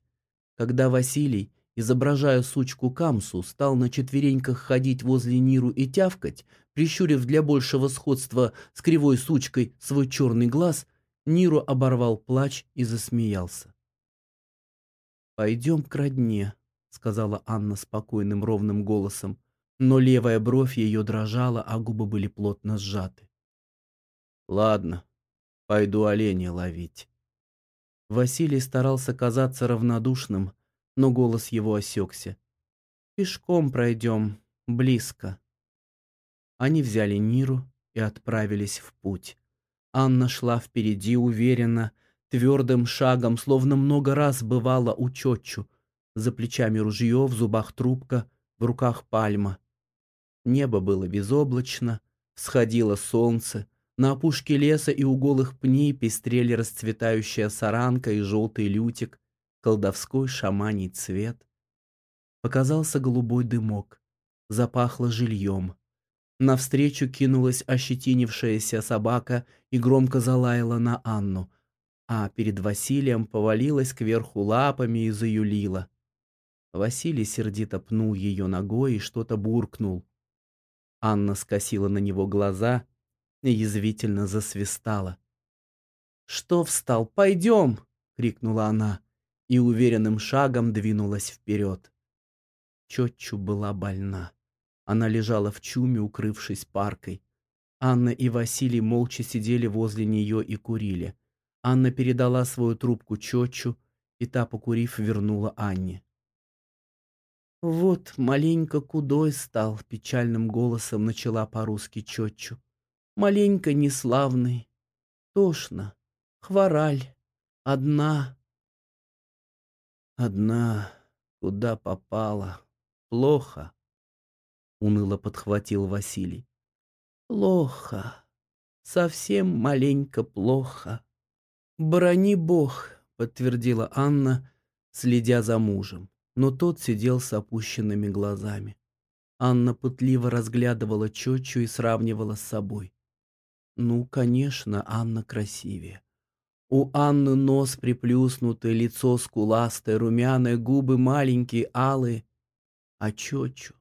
Когда Василий, изображая сучку Камсу, стал на четвереньках ходить возле Ниру и тявкать, прищурив для большего сходства с кривой сучкой свой черный глаз, Ниру оборвал плач и засмеялся. «Пойдем к родне», — сказала Анна спокойным ровным голосом, но левая бровь ее дрожала, а губы были плотно сжаты. «Ладно, пойду оленя ловить». Василий старался казаться равнодушным, но голос его осекся. «Пешком пройдем, близко». Они взяли Ниру и отправились в путь. Анна шла впереди уверенно, твердым шагом, словно много раз бывала у Чотчу. За плечами ружье, в зубах трубка, в руках пальма. Небо было безоблачно, сходило солнце, на опушке леса и у голых пней пестрели расцветающая саранка и желтый лютик, колдовской шаманий цвет. Показался голубой дымок, запахло жильем. Навстречу кинулась ощетинившаяся собака и громко залаяла на Анну — а перед Василием повалилась кверху лапами и заюлила. Василий сердито пнул ее ногой и что-то буркнул. Анна скосила на него глаза и язвительно засвистала. «Что встал? Пойдем!» — крикнула она и уверенным шагом двинулась вперед. Чотчу была больна. Она лежала в чуме, укрывшись паркой. Анна и Василий молча сидели возле нее и курили. Анна передала свою трубку Чочу, и та, покурив, вернула Анне. «Вот маленько кудой стал», — печальным голосом начала по-русски Чочу. «Маленько неславный, тошно, хвораль, одна». «Одна, куда попала, плохо», — уныло подхватил Василий. «Плохо, совсем маленько плохо». «Брони бог», — подтвердила Анна, следя за мужем, но тот сидел с опущенными глазами. Анна пытливо разглядывала Чочу и сравнивала с собой. Ну, конечно, Анна красивее. У Анны нос приплюснутый, лицо скуластое, румяное, губы маленькие, алые. А Чочу?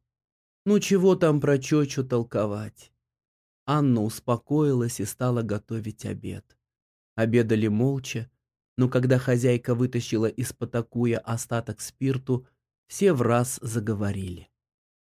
Ну, чего там про Чочу толковать? Анна успокоилась и стала готовить обед. Обедали молча, но когда хозяйка вытащила из потакуя остаток спирту, все в раз заговорили.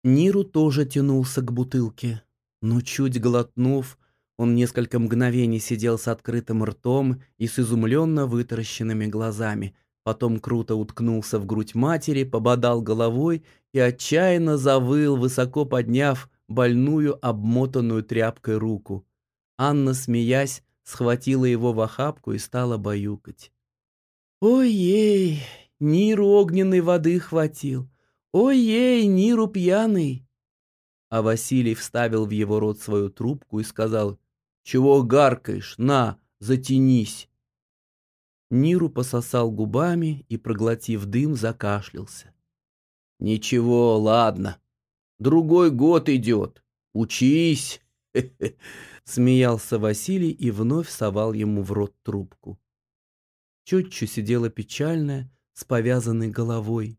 Ниру тоже тянулся к бутылке, но чуть глотнув, он несколько мгновений сидел с открытым ртом и с изумленно вытаращенными глазами, потом круто уткнулся в грудь матери, пободал головой и отчаянно завыл, высоко подняв больную обмотанную тряпкой руку. Анна, смеясь, схватила его в охапку и стала баюкать. «Ой-ей, Ниру огненной воды хватил! Ой-ей, Ниру пьяный!» А Василий вставил в его рот свою трубку и сказал, «Чего гаркаешь? На, затянись!» Ниру пососал губами и, проглотив дым, закашлялся. «Ничего, ладно. Другой год идет. Учись!» Смеялся Василий и вновь совал ему в рот трубку. Чотчу сидела печальная, с повязанной головой.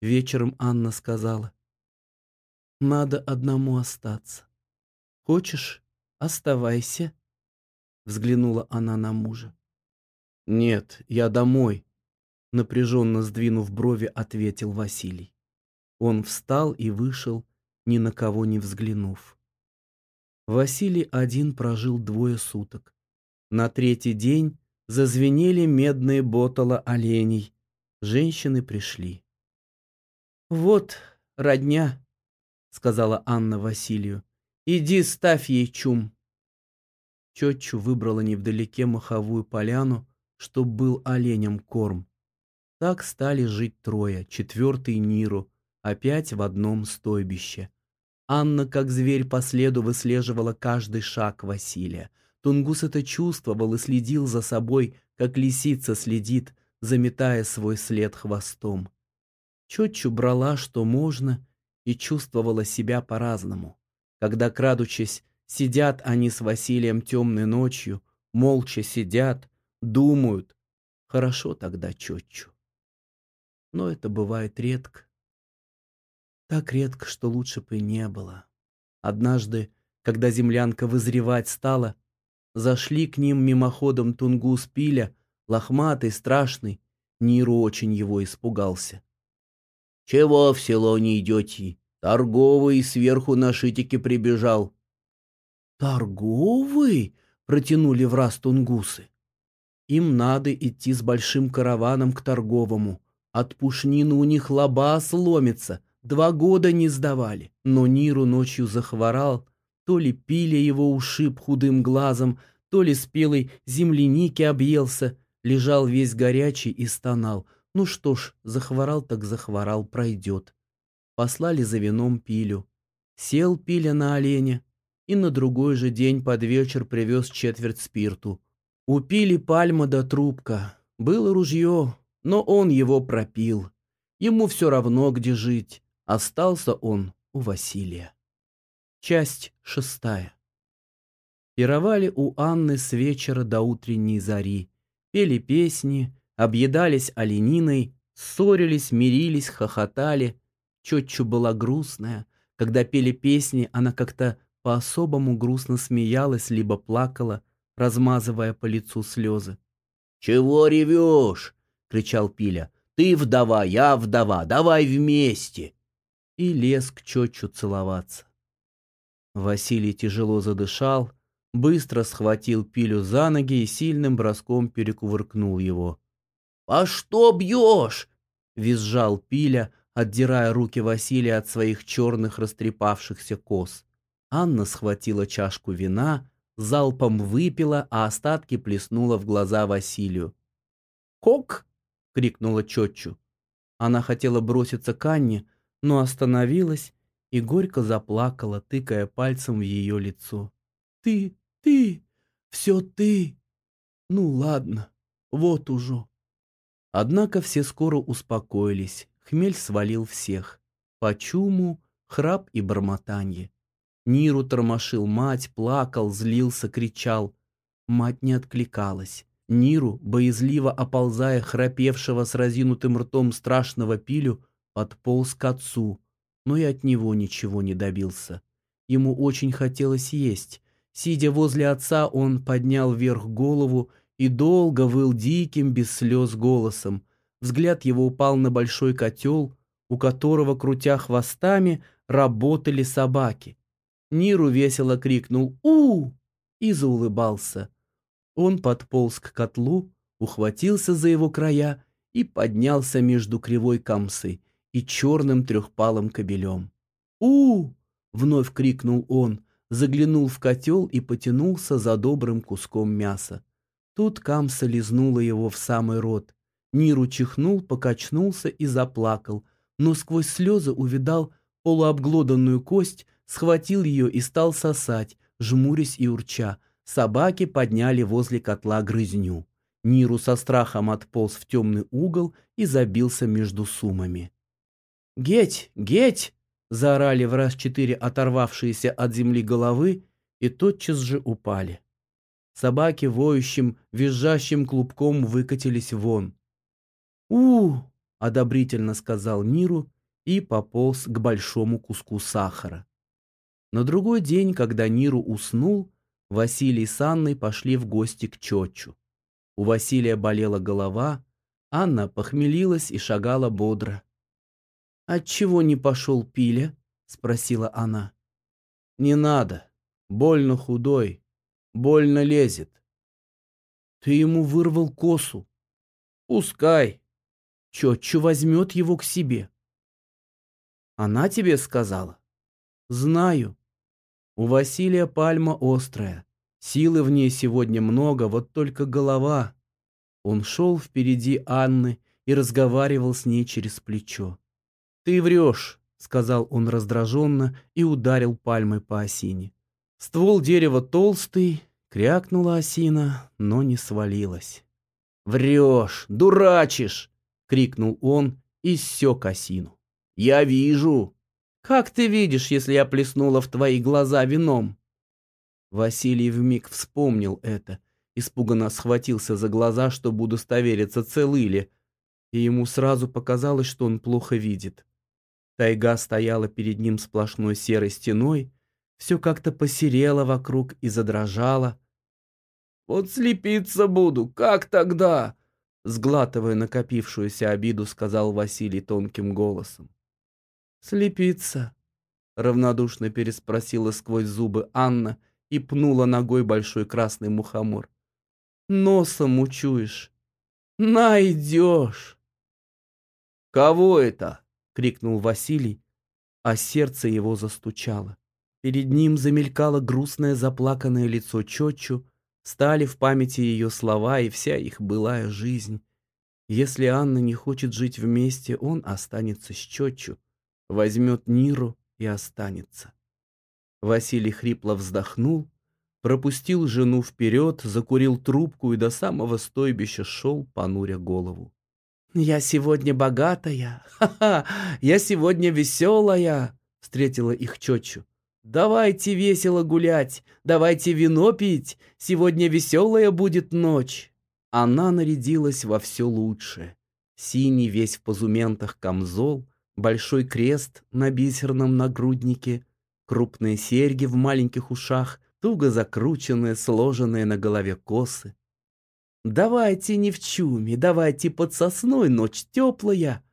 Вечером Анна сказала, «Надо одному остаться. Хочешь, оставайся?» Взглянула она на мужа. «Нет, я домой», — напряженно сдвинув брови, ответил Василий. Он встал и вышел, ни на кого не взглянув. Василий один прожил двое суток. На третий день зазвенели медные ботала оленей. Женщины пришли. «Вот, родня», сказала Анна Василию. «Иди ставь ей чум». Четчу выбрала невдалеке маховую поляну, чтоб был оленям корм. Так стали жить трое, четвертый Ниру, опять в одном стойбище. Анна, как зверь по следу, выслеживала каждый шаг Василия. Тунгус это чувствовал и следил за собой, как лисица следит, заметая свой след хвостом. Четчу брала, что можно, и чувствовала себя по-разному. Когда, крадучись, Сидят они с Василием темной ночью, молча сидят, думают. Хорошо тогда четчу. Но это бывает редко. Так редко, что лучше бы и не было. Однажды, когда землянка вызревать стала, зашли к ним мимоходом тунгус пиля, лохматый, страшный. Ниру очень его испугался. «Чего в село не идете? Торговый сверху на шитике прибежал. «Торговый?» — протянули в раз тунгусы. Им надо идти с большим караваном к торговому. От пушнины у них лоба сломится, два года не сдавали. Но Ниру ночью захворал, то ли пили его ушиб худым глазом, то ли спелой земляники объелся, лежал весь горячий и стонал. Ну что ж, захворал так захворал, пройдет. Послали за вином пилю. Сел пиля на оленя, и на другой же день под вечер привез четверть спирту. Упили пальма до трубка. Было ружье, но он его пропил. Ему все равно, где жить. Остался он у Василия. Часть шестая. Пировали у Анны с вечера до утренней зари. Пели песни, объедались олениной, ссорились, мирились, хохотали. Четчу была грустная. Когда пели песни, она как-то по-особому грустно смеялась, либо плакала, размазывая по лицу слезы. «Чего ревешь?» — кричал Пиля. «Ты вдова, я вдова, давай вместе!» И лез к Чочу целоваться. Василий тяжело задышал, быстро схватил Пилю за ноги и сильным броском перекувыркнул его. «А что бьешь?» — визжал Пиля, отдирая руки Василия от своих черных растрепавшихся кос. Анна схватила чашку вина, залпом выпила, а остатки плеснула в глаза Василию. «Кок!» — крикнула Чотчу. Она хотела броситься к Анне, но остановилась и горько заплакала, тыкая пальцем в ее лицо. «Ты, ты, все ты! Ну ладно, вот уже!» Однако все скоро успокоились, хмель свалил всех. По чуму, храп и бормотанье. Ниру тормошил мать, плакал, злился, кричал. Мать не откликалась. Ниру, боязливо оползая храпевшего с разинутым ртом страшного пилю, подполз к отцу, но и от него ничего не добился. Ему очень хотелось есть. Сидя возле отца, он поднял вверх голову и долго выл диким, без слез голосом. Взгляд его упал на большой котел, у которого, крутя хвостами, работали собаки. Ниру весело крикнул «У!» и заулыбался. Он подполз к котлу, ухватился за его края и поднялся между кривой камсы и черным трехпалым кобелем. «У!» — вновь крикнул он, заглянул в котел и потянулся за добрым куском мяса. Тут камса лизнула его в самый рот. Ниру чихнул, покачнулся и заплакал, но сквозь слезы увидал полуобглоданную кость, схватил ее и стал сосать, жмурясь и урча. Собаки подняли возле котла грызню. Ниру со страхом отполз в темный угол и забился между сумами. «Геть! Геть!» — заорали в раз четыре оторвавшиеся от земли головы и тотчас же упали. Собаки воющим, визжащим клубком выкатились вон. у одобрительно сказал Ниру и пополз к большому куску сахара. На другой день, когда Ниру уснул, Василий с Анной пошли в гости к Чочу. У Василия болела голова, Анна похмелилась и шагала бодро. «Отчего не пошел Пиля?» — спросила она. «Не надо. Больно худой. Больно лезет». «Ты ему вырвал косу». «Пускай. Чотчу возьмет его к себе». «Она тебе сказала?» Знаю. У Василия пальма острая. Силы в ней сегодня много, вот только голова. Он шел впереди Анны и разговаривал с ней через плечо. «Ты врешь», — сказал он раздраженно и ударил пальмой по осине. Ствол дерева толстый, крякнула осина, но не свалилась. «Врешь, дурачишь!» — крикнул он и ссек осину. «Я вижу!» «Как ты видишь, если я плеснула в твои глаза вином?» Василий вмиг вспомнил это, испуганно схватился за глаза, чтобы удостовериться, целы ли, и ему сразу показалось, что он плохо видит. Тайга стояла перед ним сплошной серой стеной, все как-то посерело вокруг и задрожало. «Вот слепиться буду, как тогда?» Сглатывая накопившуюся обиду, сказал Василий тонким голосом. «Слепиться?» — равнодушно переспросила сквозь зубы Анна и пнула ногой большой красный мухомор. «Носом учуешь. Найдешь!» «Кого это?» — крикнул Василий, а сердце его застучало. Перед ним замелькало грустное заплаканное лицо Чочу, стали в памяти ее слова и вся их былая жизнь. Если Анна не хочет жить вместе, он останется с Чочу возьмет Ниру и останется. Василий хрипло вздохнул, пропустил жену вперед, закурил трубку и до самого стойбища шел, понуря голову. «Я сегодня богатая, ха-ха, я сегодня веселая!» — встретила их чечу. «Давайте весело гулять, давайте вино пить, сегодня веселая будет ночь!» Она нарядилась во все лучшее. Синий весь в позументах камзол — большой крест на бисерном нагруднике, крупные серьги в маленьких ушах, туго закрученные, сложенные на голове косы. «Давайте не в чуме, давайте под сосной, ночь теплая!»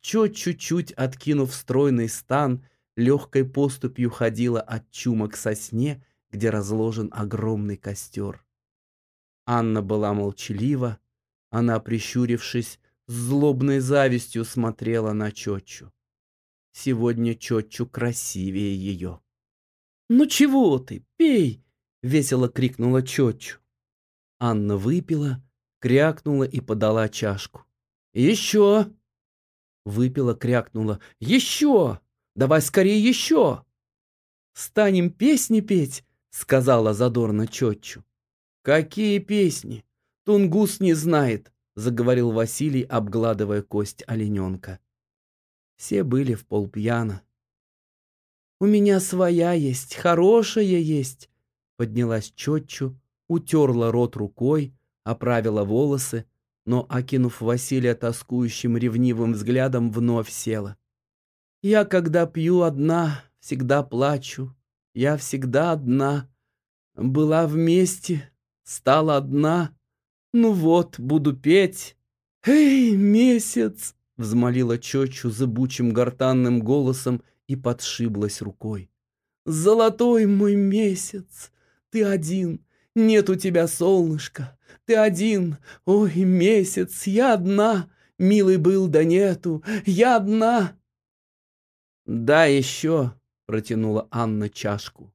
Чё чуть-чуть откинув стройный стан, легкой поступью ходила от чума к сосне, где разложен огромный костер. Анна была молчалива, она, прищурившись, с злобной завистью смотрела на Чочу. Сегодня Чочу красивее ее. «Ну чего ты, пей!» — весело крикнула Чочу. Анна выпила, крякнула и подала чашку. «Еще!» Выпила, крякнула. «Еще! Давай скорее еще!» «Станем песни петь!» — сказала задорно Чочу. «Какие песни? Тунгус не знает. — заговорил Василий, обгладывая кость олененка. Все были в полпьяна. «У меня своя есть, хорошая есть», — поднялась Чотчу, утерла рот рукой, оправила волосы, но, окинув Василия тоскующим ревнивым взглядом, вновь села. «Я, когда пью одна, всегда плачу. Я всегда одна. Была вместе, стала одна. Ну вот, буду петь. Эй, месяц! Взмолила Чочу зыбучим гортанным голосом и подшиблась рукой. Золотой мой месяц, ты один, нет у тебя солнышка, ты один, ой, месяц, я одна, милый был да нету, я одна. Да, еще, протянула Анна чашку.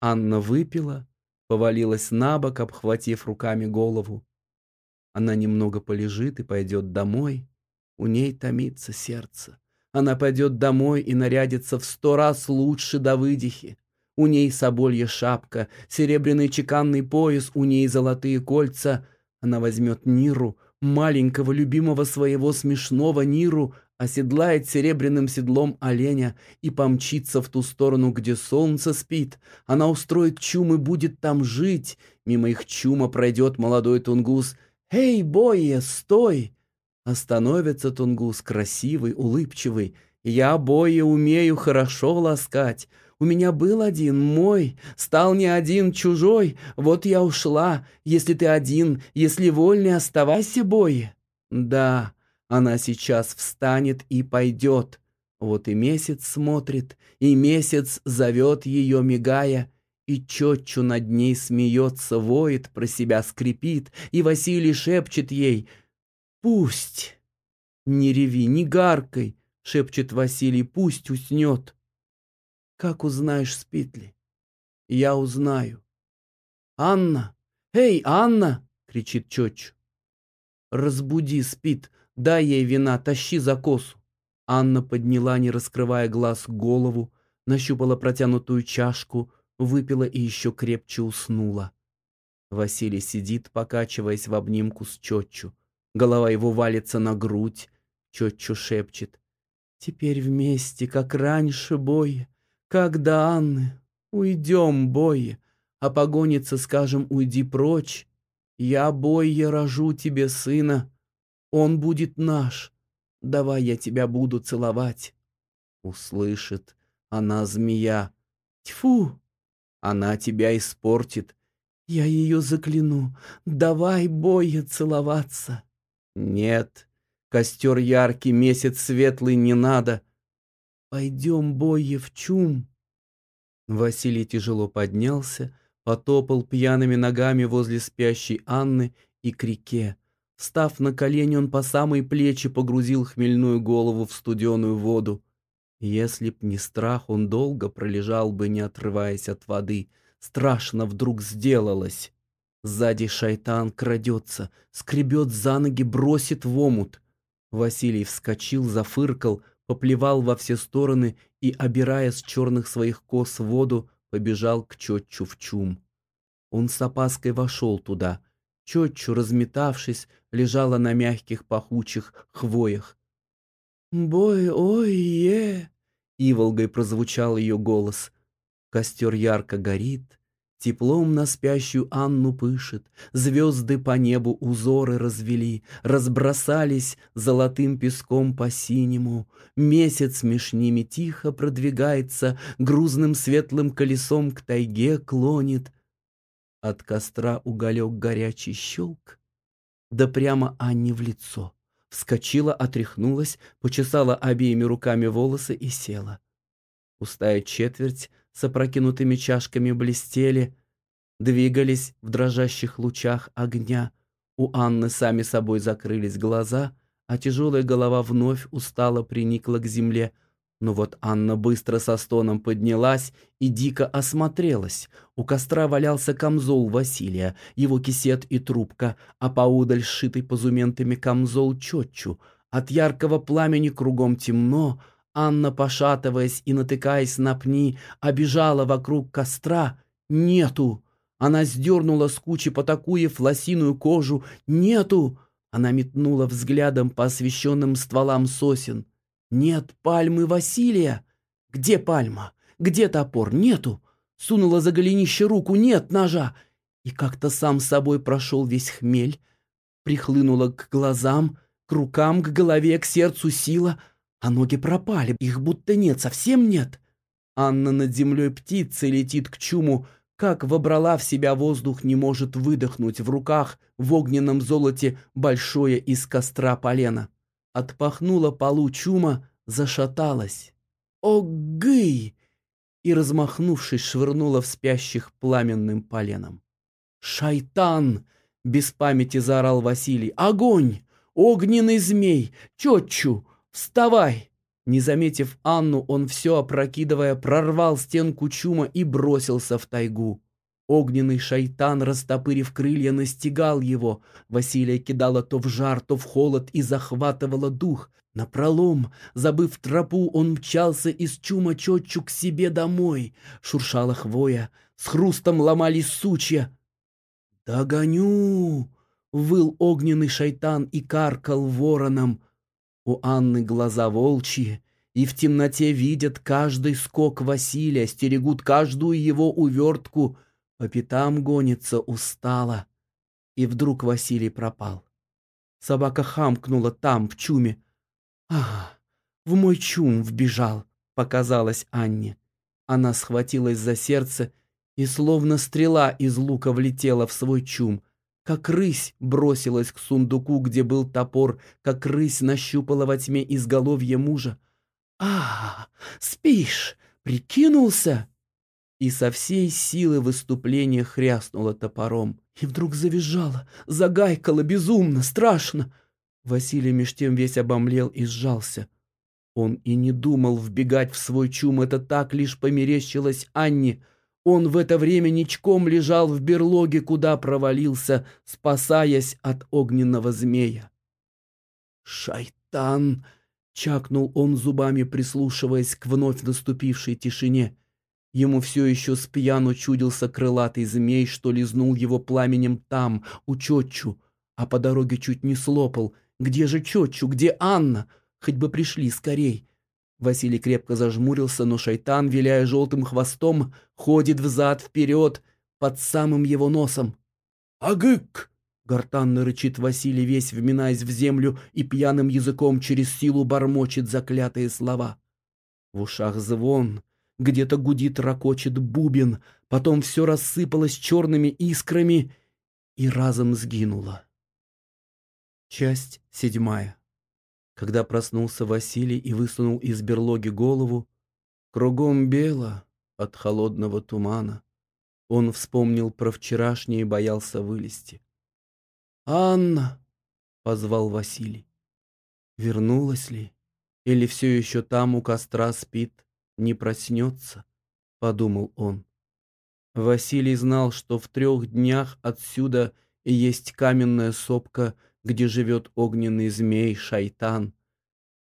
Анна выпила, повалилась на бок, обхватив руками голову. Она немного полежит и пойдет домой. У ней томится сердце. Она пойдет домой и нарядится в сто раз лучше до выдихи. У ней соболья шапка, серебряный чеканный пояс, у ней золотые кольца. Она возьмет Ниру, маленького любимого своего смешного Ниру, оседлает серебряным седлом оленя и помчится в ту сторону, где солнце спит. Она устроит чум и будет там жить. Мимо их чума пройдет молодой тунгус — «Эй, Бойя, стой!» Остановится Тунгус, красивый, улыбчивый. «Я, Бойя, умею хорошо ласкать. У меня был один, мой, стал не один, чужой. Вот я ушла. Если ты один, если вольный, оставайся, Бойя». Да, она сейчас встанет и пойдет. Вот и месяц смотрит, и месяц зовет ее, мигая, и четчу над ней смеется, воет, про себя скрипит, и Василий шепчет ей «Пусть!» «Не реви, не гаркой!» — шепчет Василий, «пусть уснет!» Как узнаешь, спит ли? Я узнаю. «Анна! Эй, Анна!» — кричит Чочу. «Разбуди, спит, дай ей вина, тащи за косу». Анна подняла, не раскрывая глаз, голову, нащупала протянутую чашку, выпила и еще крепче уснула. Василий сидит, покачиваясь в обнимку с Чотчу. Голова его валится на грудь. Чотчу шепчет. «Теперь вместе, как раньше, бой, до Анны. Уйдем, бой, а погонится, скажем, уйди прочь. Я, бой, я рожу тебе сына. Он будет наш. Давай я тебя буду целовать». Услышит она змея. Тьфу! Она тебя испортит. Я ее закляну. Давай, боя, целоваться. Нет, костер яркий, месяц светлый, не надо. Пойдем, боя, в чум. Василий тяжело поднялся, потопал пьяными ногами возле спящей Анны и к реке. Встав на колени, он по самые плечи погрузил хмельную голову в студеную воду. Если б не страх, он долго пролежал бы, не отрываясь от воды — Страшно вдруг сделалось. Сзади шайтан крадется, скребет за ноги, бросит в омут. Василий вскочил, зафыркал, поплевал во все стороны и, обирая с черных своих кос воду, побежал к Чотчу в чум. Он с опаской вошел туда. Чотчу, разметавшись, лежала на мягких пахучих хвоях. «Бой, ой-е!» — иволгой прозвучал ее голос. Костер ярко горит, Теплом на спящую Анну пышет, Звезды по небу узоры развели, Разбросались золотым песком по синему, Месяц меж ними тихо продвигается, Грузным светлым колесом к тайге клонит. От костра уголек горячий щелк, Да прямо Анне в лицо. Вскочила, отряхнулась, Почесала обеими руками волосы и села. Пустая четверть с опрокинутыми чашками блестели, двигались в дрожащих лучах огня. У Анны сами собой закрылись глаза, а тяжелая голова вновь устало приникла к земле. Но вот Анна быстро со стоном поднялась и дико осмотрелась. У костра валялся камзол Василия, его кисет и трубка, а поудаль сшитый позументами камзол Чотчу. От яркого пламени кругом темно, Анна, пошатываясь и натыкаясь на пни, обежала вокруг костра. Нету! Она сдернула с кучи потакуев лосиную кожу. Нету! Она метнула взглядом по освещенным стволам сосен. Нет пальмы Василия! Где пальма? Где топор? Нету! Сунула за голенище руку. Нет ножа! И как-то сам собой прошел весь хмель. Прихлынула к глазам, к рукам, к голове, к сердцу сила — а ноги пропали, их будто нет, совсем нет. Анна над землей птицей летит к чуму, как вобрала в себя воздух, не может выдохнуть в руках в огненном золоте большое из костра полено. Отпахнула полу чума, зашаталась. «О-гый!» и, размахнувшись, швырнула в спящих пламенным поленом. «Шайтан!» — без памяти заорал Василий. «Огонь! Огненный змей! Четчу! «Вставай!» Не заметив Анну, он все опрокидывая, прорвал стенку чума и бросился в тайгу. Огненный шайтан, растопырив крылья, настигал его. Василия кидала то в жар, то в холод и захватывала дух. Напролом, забыв тропу, он мчался из чума чотчу к себе домой. Шуршала хвоя, с хрустом ломались сучья. «Догоню!» — выл огненный шайтан и каркал вороном — у Анны глаза волчьи, и в темноте видят каждый скок Василия, стерегут каждую его увертку, по пятам гонится устало. И вдруг Василий пропал. Собака хамкнула там, в чуме. «Ага, в мой чум вбежал», — показалось Анне. Она схватилась за сердце и словно стрела из лука влетела в свой чум — как рысь бросилась к сундуку, где был топор, как рысь нащупала во тьме изголовье мужа. «А, спишь? Прикинулся?» И со всей силы выступления хряснула топором. И вдруг завизжала, загайкала безумно, страшно. Василий меж тем весь обомлел и сжался. Он и не думал вбегать в свой чум, это так лишь померещилось Анне. Он в это время ничком лежал в берлоге, куда провалился, спасаясь от огненного змея. «Шайтан!» — чакнул он зубами, прислушиваясь к вновь наступившей тишине. Ему все еще с чудился крылатый змей, что лизнул его пламенем там, у Чотчу, а по дороге чуть не слопал. «Где же Чотчу? Где Анна? Хоть бы пришли скорей!» Василий крепко зажмурился, но шайтан, виляя желтым хвостом, ходит взад-вперед под самым его носом. «Агык!» — гортанно рычит Василий, весь вминаясь в землю и пьяным языком через силу бормочет заклятые слова. В ушах звон, где-то гудит, ракочет бубен, потом все рассыпалось черными искрами и разом сгинуло. Часть седьмая. Когда проснулся Василий и высунул из берлоги голову, кругом бело от холодного тумана. Он вспомнил про вчерашнее и боялся вылезти. «Анна!» — позвал Василий. «Вернулась ли? Или все еще там у костра спит, не проснется?» — подумал он. Василий знал, что в трех днях отсюда есть каменная сопка — где живет огненный змей Шайтан.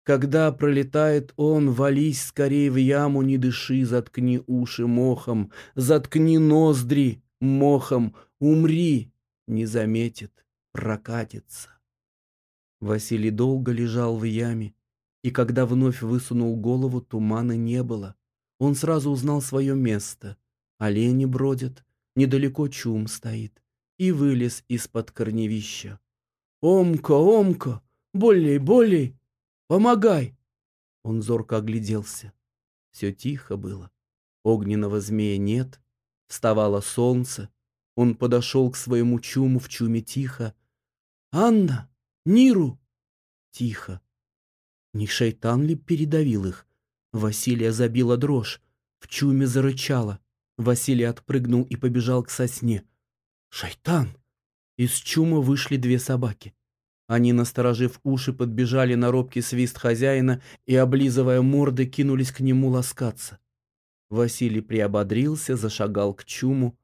Когда пролетает он, вались скорее в яму, не дыши, заткни уши мохом, заткни ноздри мохом, умри, не заметит, прокатится. Василий долго лежал в яме, и когда вновь высунул голову, тумана не было. Он сразу узнал свое место. Олени бродят, недалеко чум стоит, и вылез из-под корневища. «Омка, Омка, болей, болей, помогай!» Он зорко огляделся. Все тихо было. Огненного змея нет. Вставало солнце. Он подошел к своему чуму в чуме тихо. «Анна! Ниру!» Тихо. Не шайтан ли передавил их? Василия забила дрожь. В чуме зарычала. Василий отпрыгнул и побежал к сосне. «Шайтан!» Из чума вышли две собаки. Они, насторожив уши, подбежали на робкий свист хозяина и, облизывая морды, кинулись к нему ласкаться. Василий приободрился, зашагал к чуму.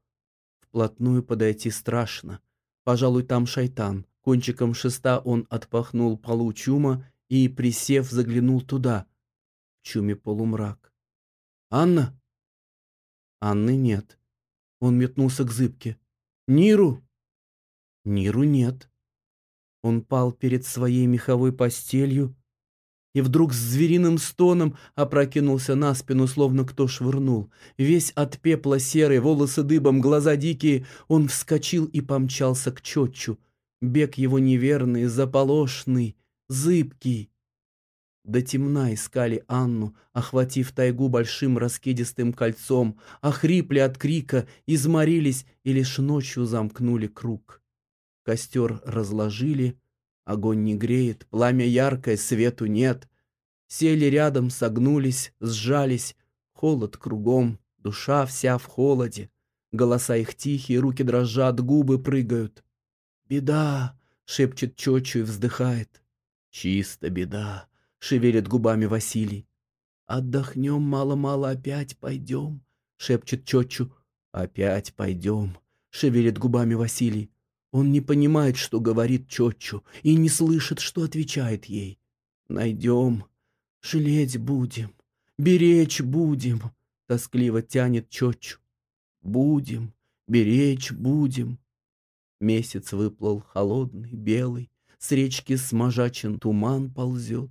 Вплотную подойти страшно. Пожалуй, там шайтан. Кончиком шеста он отпахнул полу чума и, присев, заглянул туда. В чуме полумрак. «Анна?» Анны нет. Он метнулся к зыбке. «Ниру?» Ниру нет. Он пал перед своей меховой постелью и вдруг с звериным стоном опрокинулся на спину, словно кто швырнул. Весь от пепла серый, волосы дыбом, глаза дикие, он вскочил и помчался к четчу. Бег его неверный, заполошный, зыбкий. До темна искали Анну, охватив тайгу большим раскидистым кольцом, охрипли от крика, изморились и лишь ночью замкнули круг. Костер разложили, огонь не греет, пламя яркое, свету нет. Сели рядом, согнулись, сжались, холод кругом, душа вся в холоде. Голоса их тихие, руки дрожат, губы прыгают. «Беда!» — шепчет Чочу и вздыхает. «Чисто беда!» — шевелит губами Василий. «Отдохнем мало-мало, опять пойдем», — шепчет Чочу. «Опять пойдем», — шевелит губами Василий. Он не понимает, что говорит Чотчу, и не слышит, что отвечает ей. «Найдем, жалеть будем, беречь будем», — тоскливо тянет Чотчу. «Будем, беречь будем». Месяц выплыл холодный, белый, с речки смажачен туман ползет.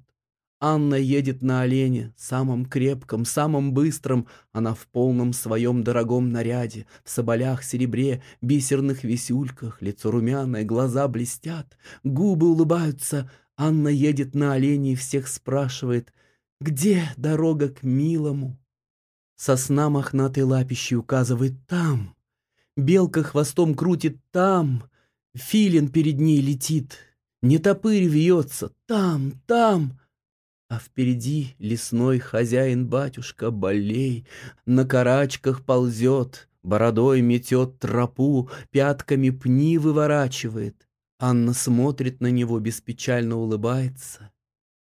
Анна едет на олене, самом крепком, самом быстром. Она в полном своем дорогом наряде, в соболях серебре, бисерных висюльках, лицо румяное, глаза блестят, губы улыбаются. Анна едет на олене и всех спрашивает, где дорога к милому? Сосна мохнатой лапищей указывает там. Белка хвостом крутит там. Филин перед ней летит. Не топырь вьется там, там. А впереди лесной хозяин-батюшка болей На карачках ползет, бородой метет тропу, Пятками пни выворачивает. Анна смотрит на него, беспечально улыбается.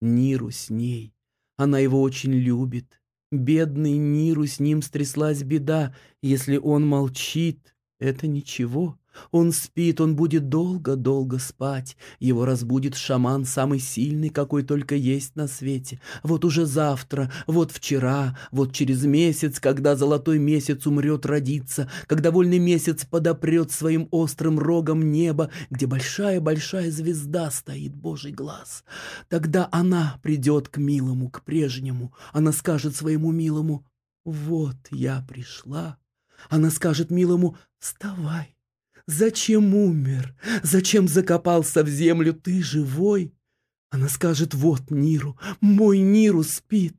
Ниру с ней. Она его очень любит. Бедный Ниру, с ним стряслась беда. Если он молчит, это ничего. Он спит, он будет долго-долго спать. Его разбудит шаман самый сильный, какой только есть на свете. Вот уже завтра, вот вчера, вот через месяц, когда золотой месяц умрет родиться, когда вольный месяц подопрет своим острым рогом небо, где большая-большая звезда стоит, Божий глаз. Тогда она придет к милому, к прежнему. Она скажет своему милому, «Вот я пришла». Она скажет милому, «Вставай». Зачем умер? Зачем закопался в землю? Ты живой? Она скажет, вот Ниру, мой Ниру спит.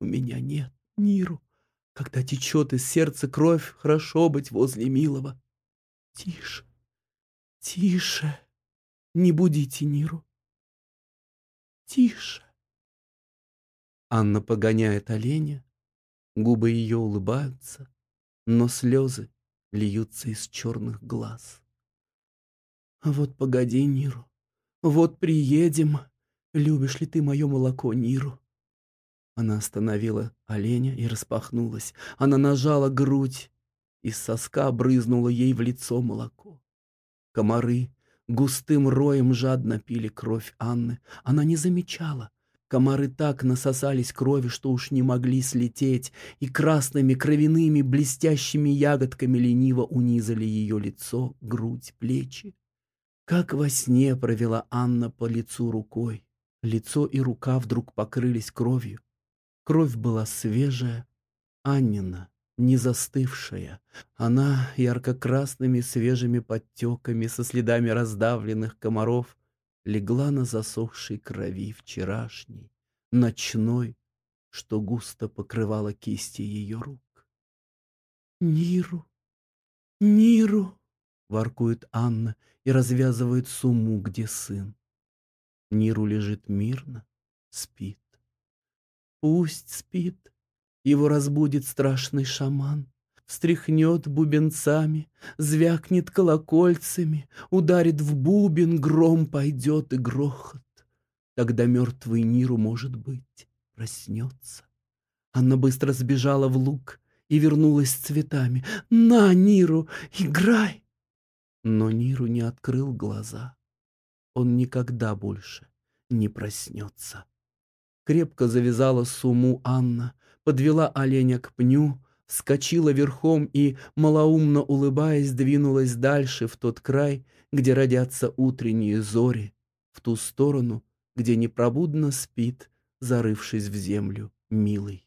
У меня нет Ниру. Когда течет из сердца кровь, хорошо быть возле милого. Тише, тише, не будите Ниру. Тише. Анна погоняет оленя, губы ее улыбаются, но слезы льются из черных глаз. А вот погоди, Ниру, вот приедем. Любишь ли ты мое молоко, Ниру? Она остановила оленя и распахнулась. Она нажала грудь, из соска брызнуло ей в лицо молоко. Комары густым роем жадно пили кровь Анны. Она не замечала, Комары так насосались крови, что уж не могли слететь, и красными кровяными блестящими ягодками лениво унизали ее лицо, грудь, плечи. Как во сне провела Анна по лицу рукой. Лицо и рука вдруг покрылись кровью. Кровь была свежая, Аннина, не застывшая. Она ярко-красными свежими подтеками со следами раздавленных комаров легла на засохшей крови вчерашней, ночной, что густо покрывало кисти ее рук. «Ниру! Ниру!» — воркует Анна и развязывает сумму, где сын. Ниру лежит мирно, спит. Пусть спит, его разбудит страшный шаман встряхнет бубенцами, звякнет колокольцами, ударит в бубен, гром пойдет и грохот. Тогда мертвый Ниру, может быть, проснется. Она быстро сбежала в луг и вернулась с цветами. «На, Ниру, играй!» Но Ниру не открыл глаза. Он никогда больше не проснется. Крепко завязала суму Анна, подвела оленя к пню, вскочила верхом и, малоумно улыбаясь, двинулась дальше в тот край, где родятся утренние зори, в ту сторону, где непробудно спит, зарывшись в землю, милый.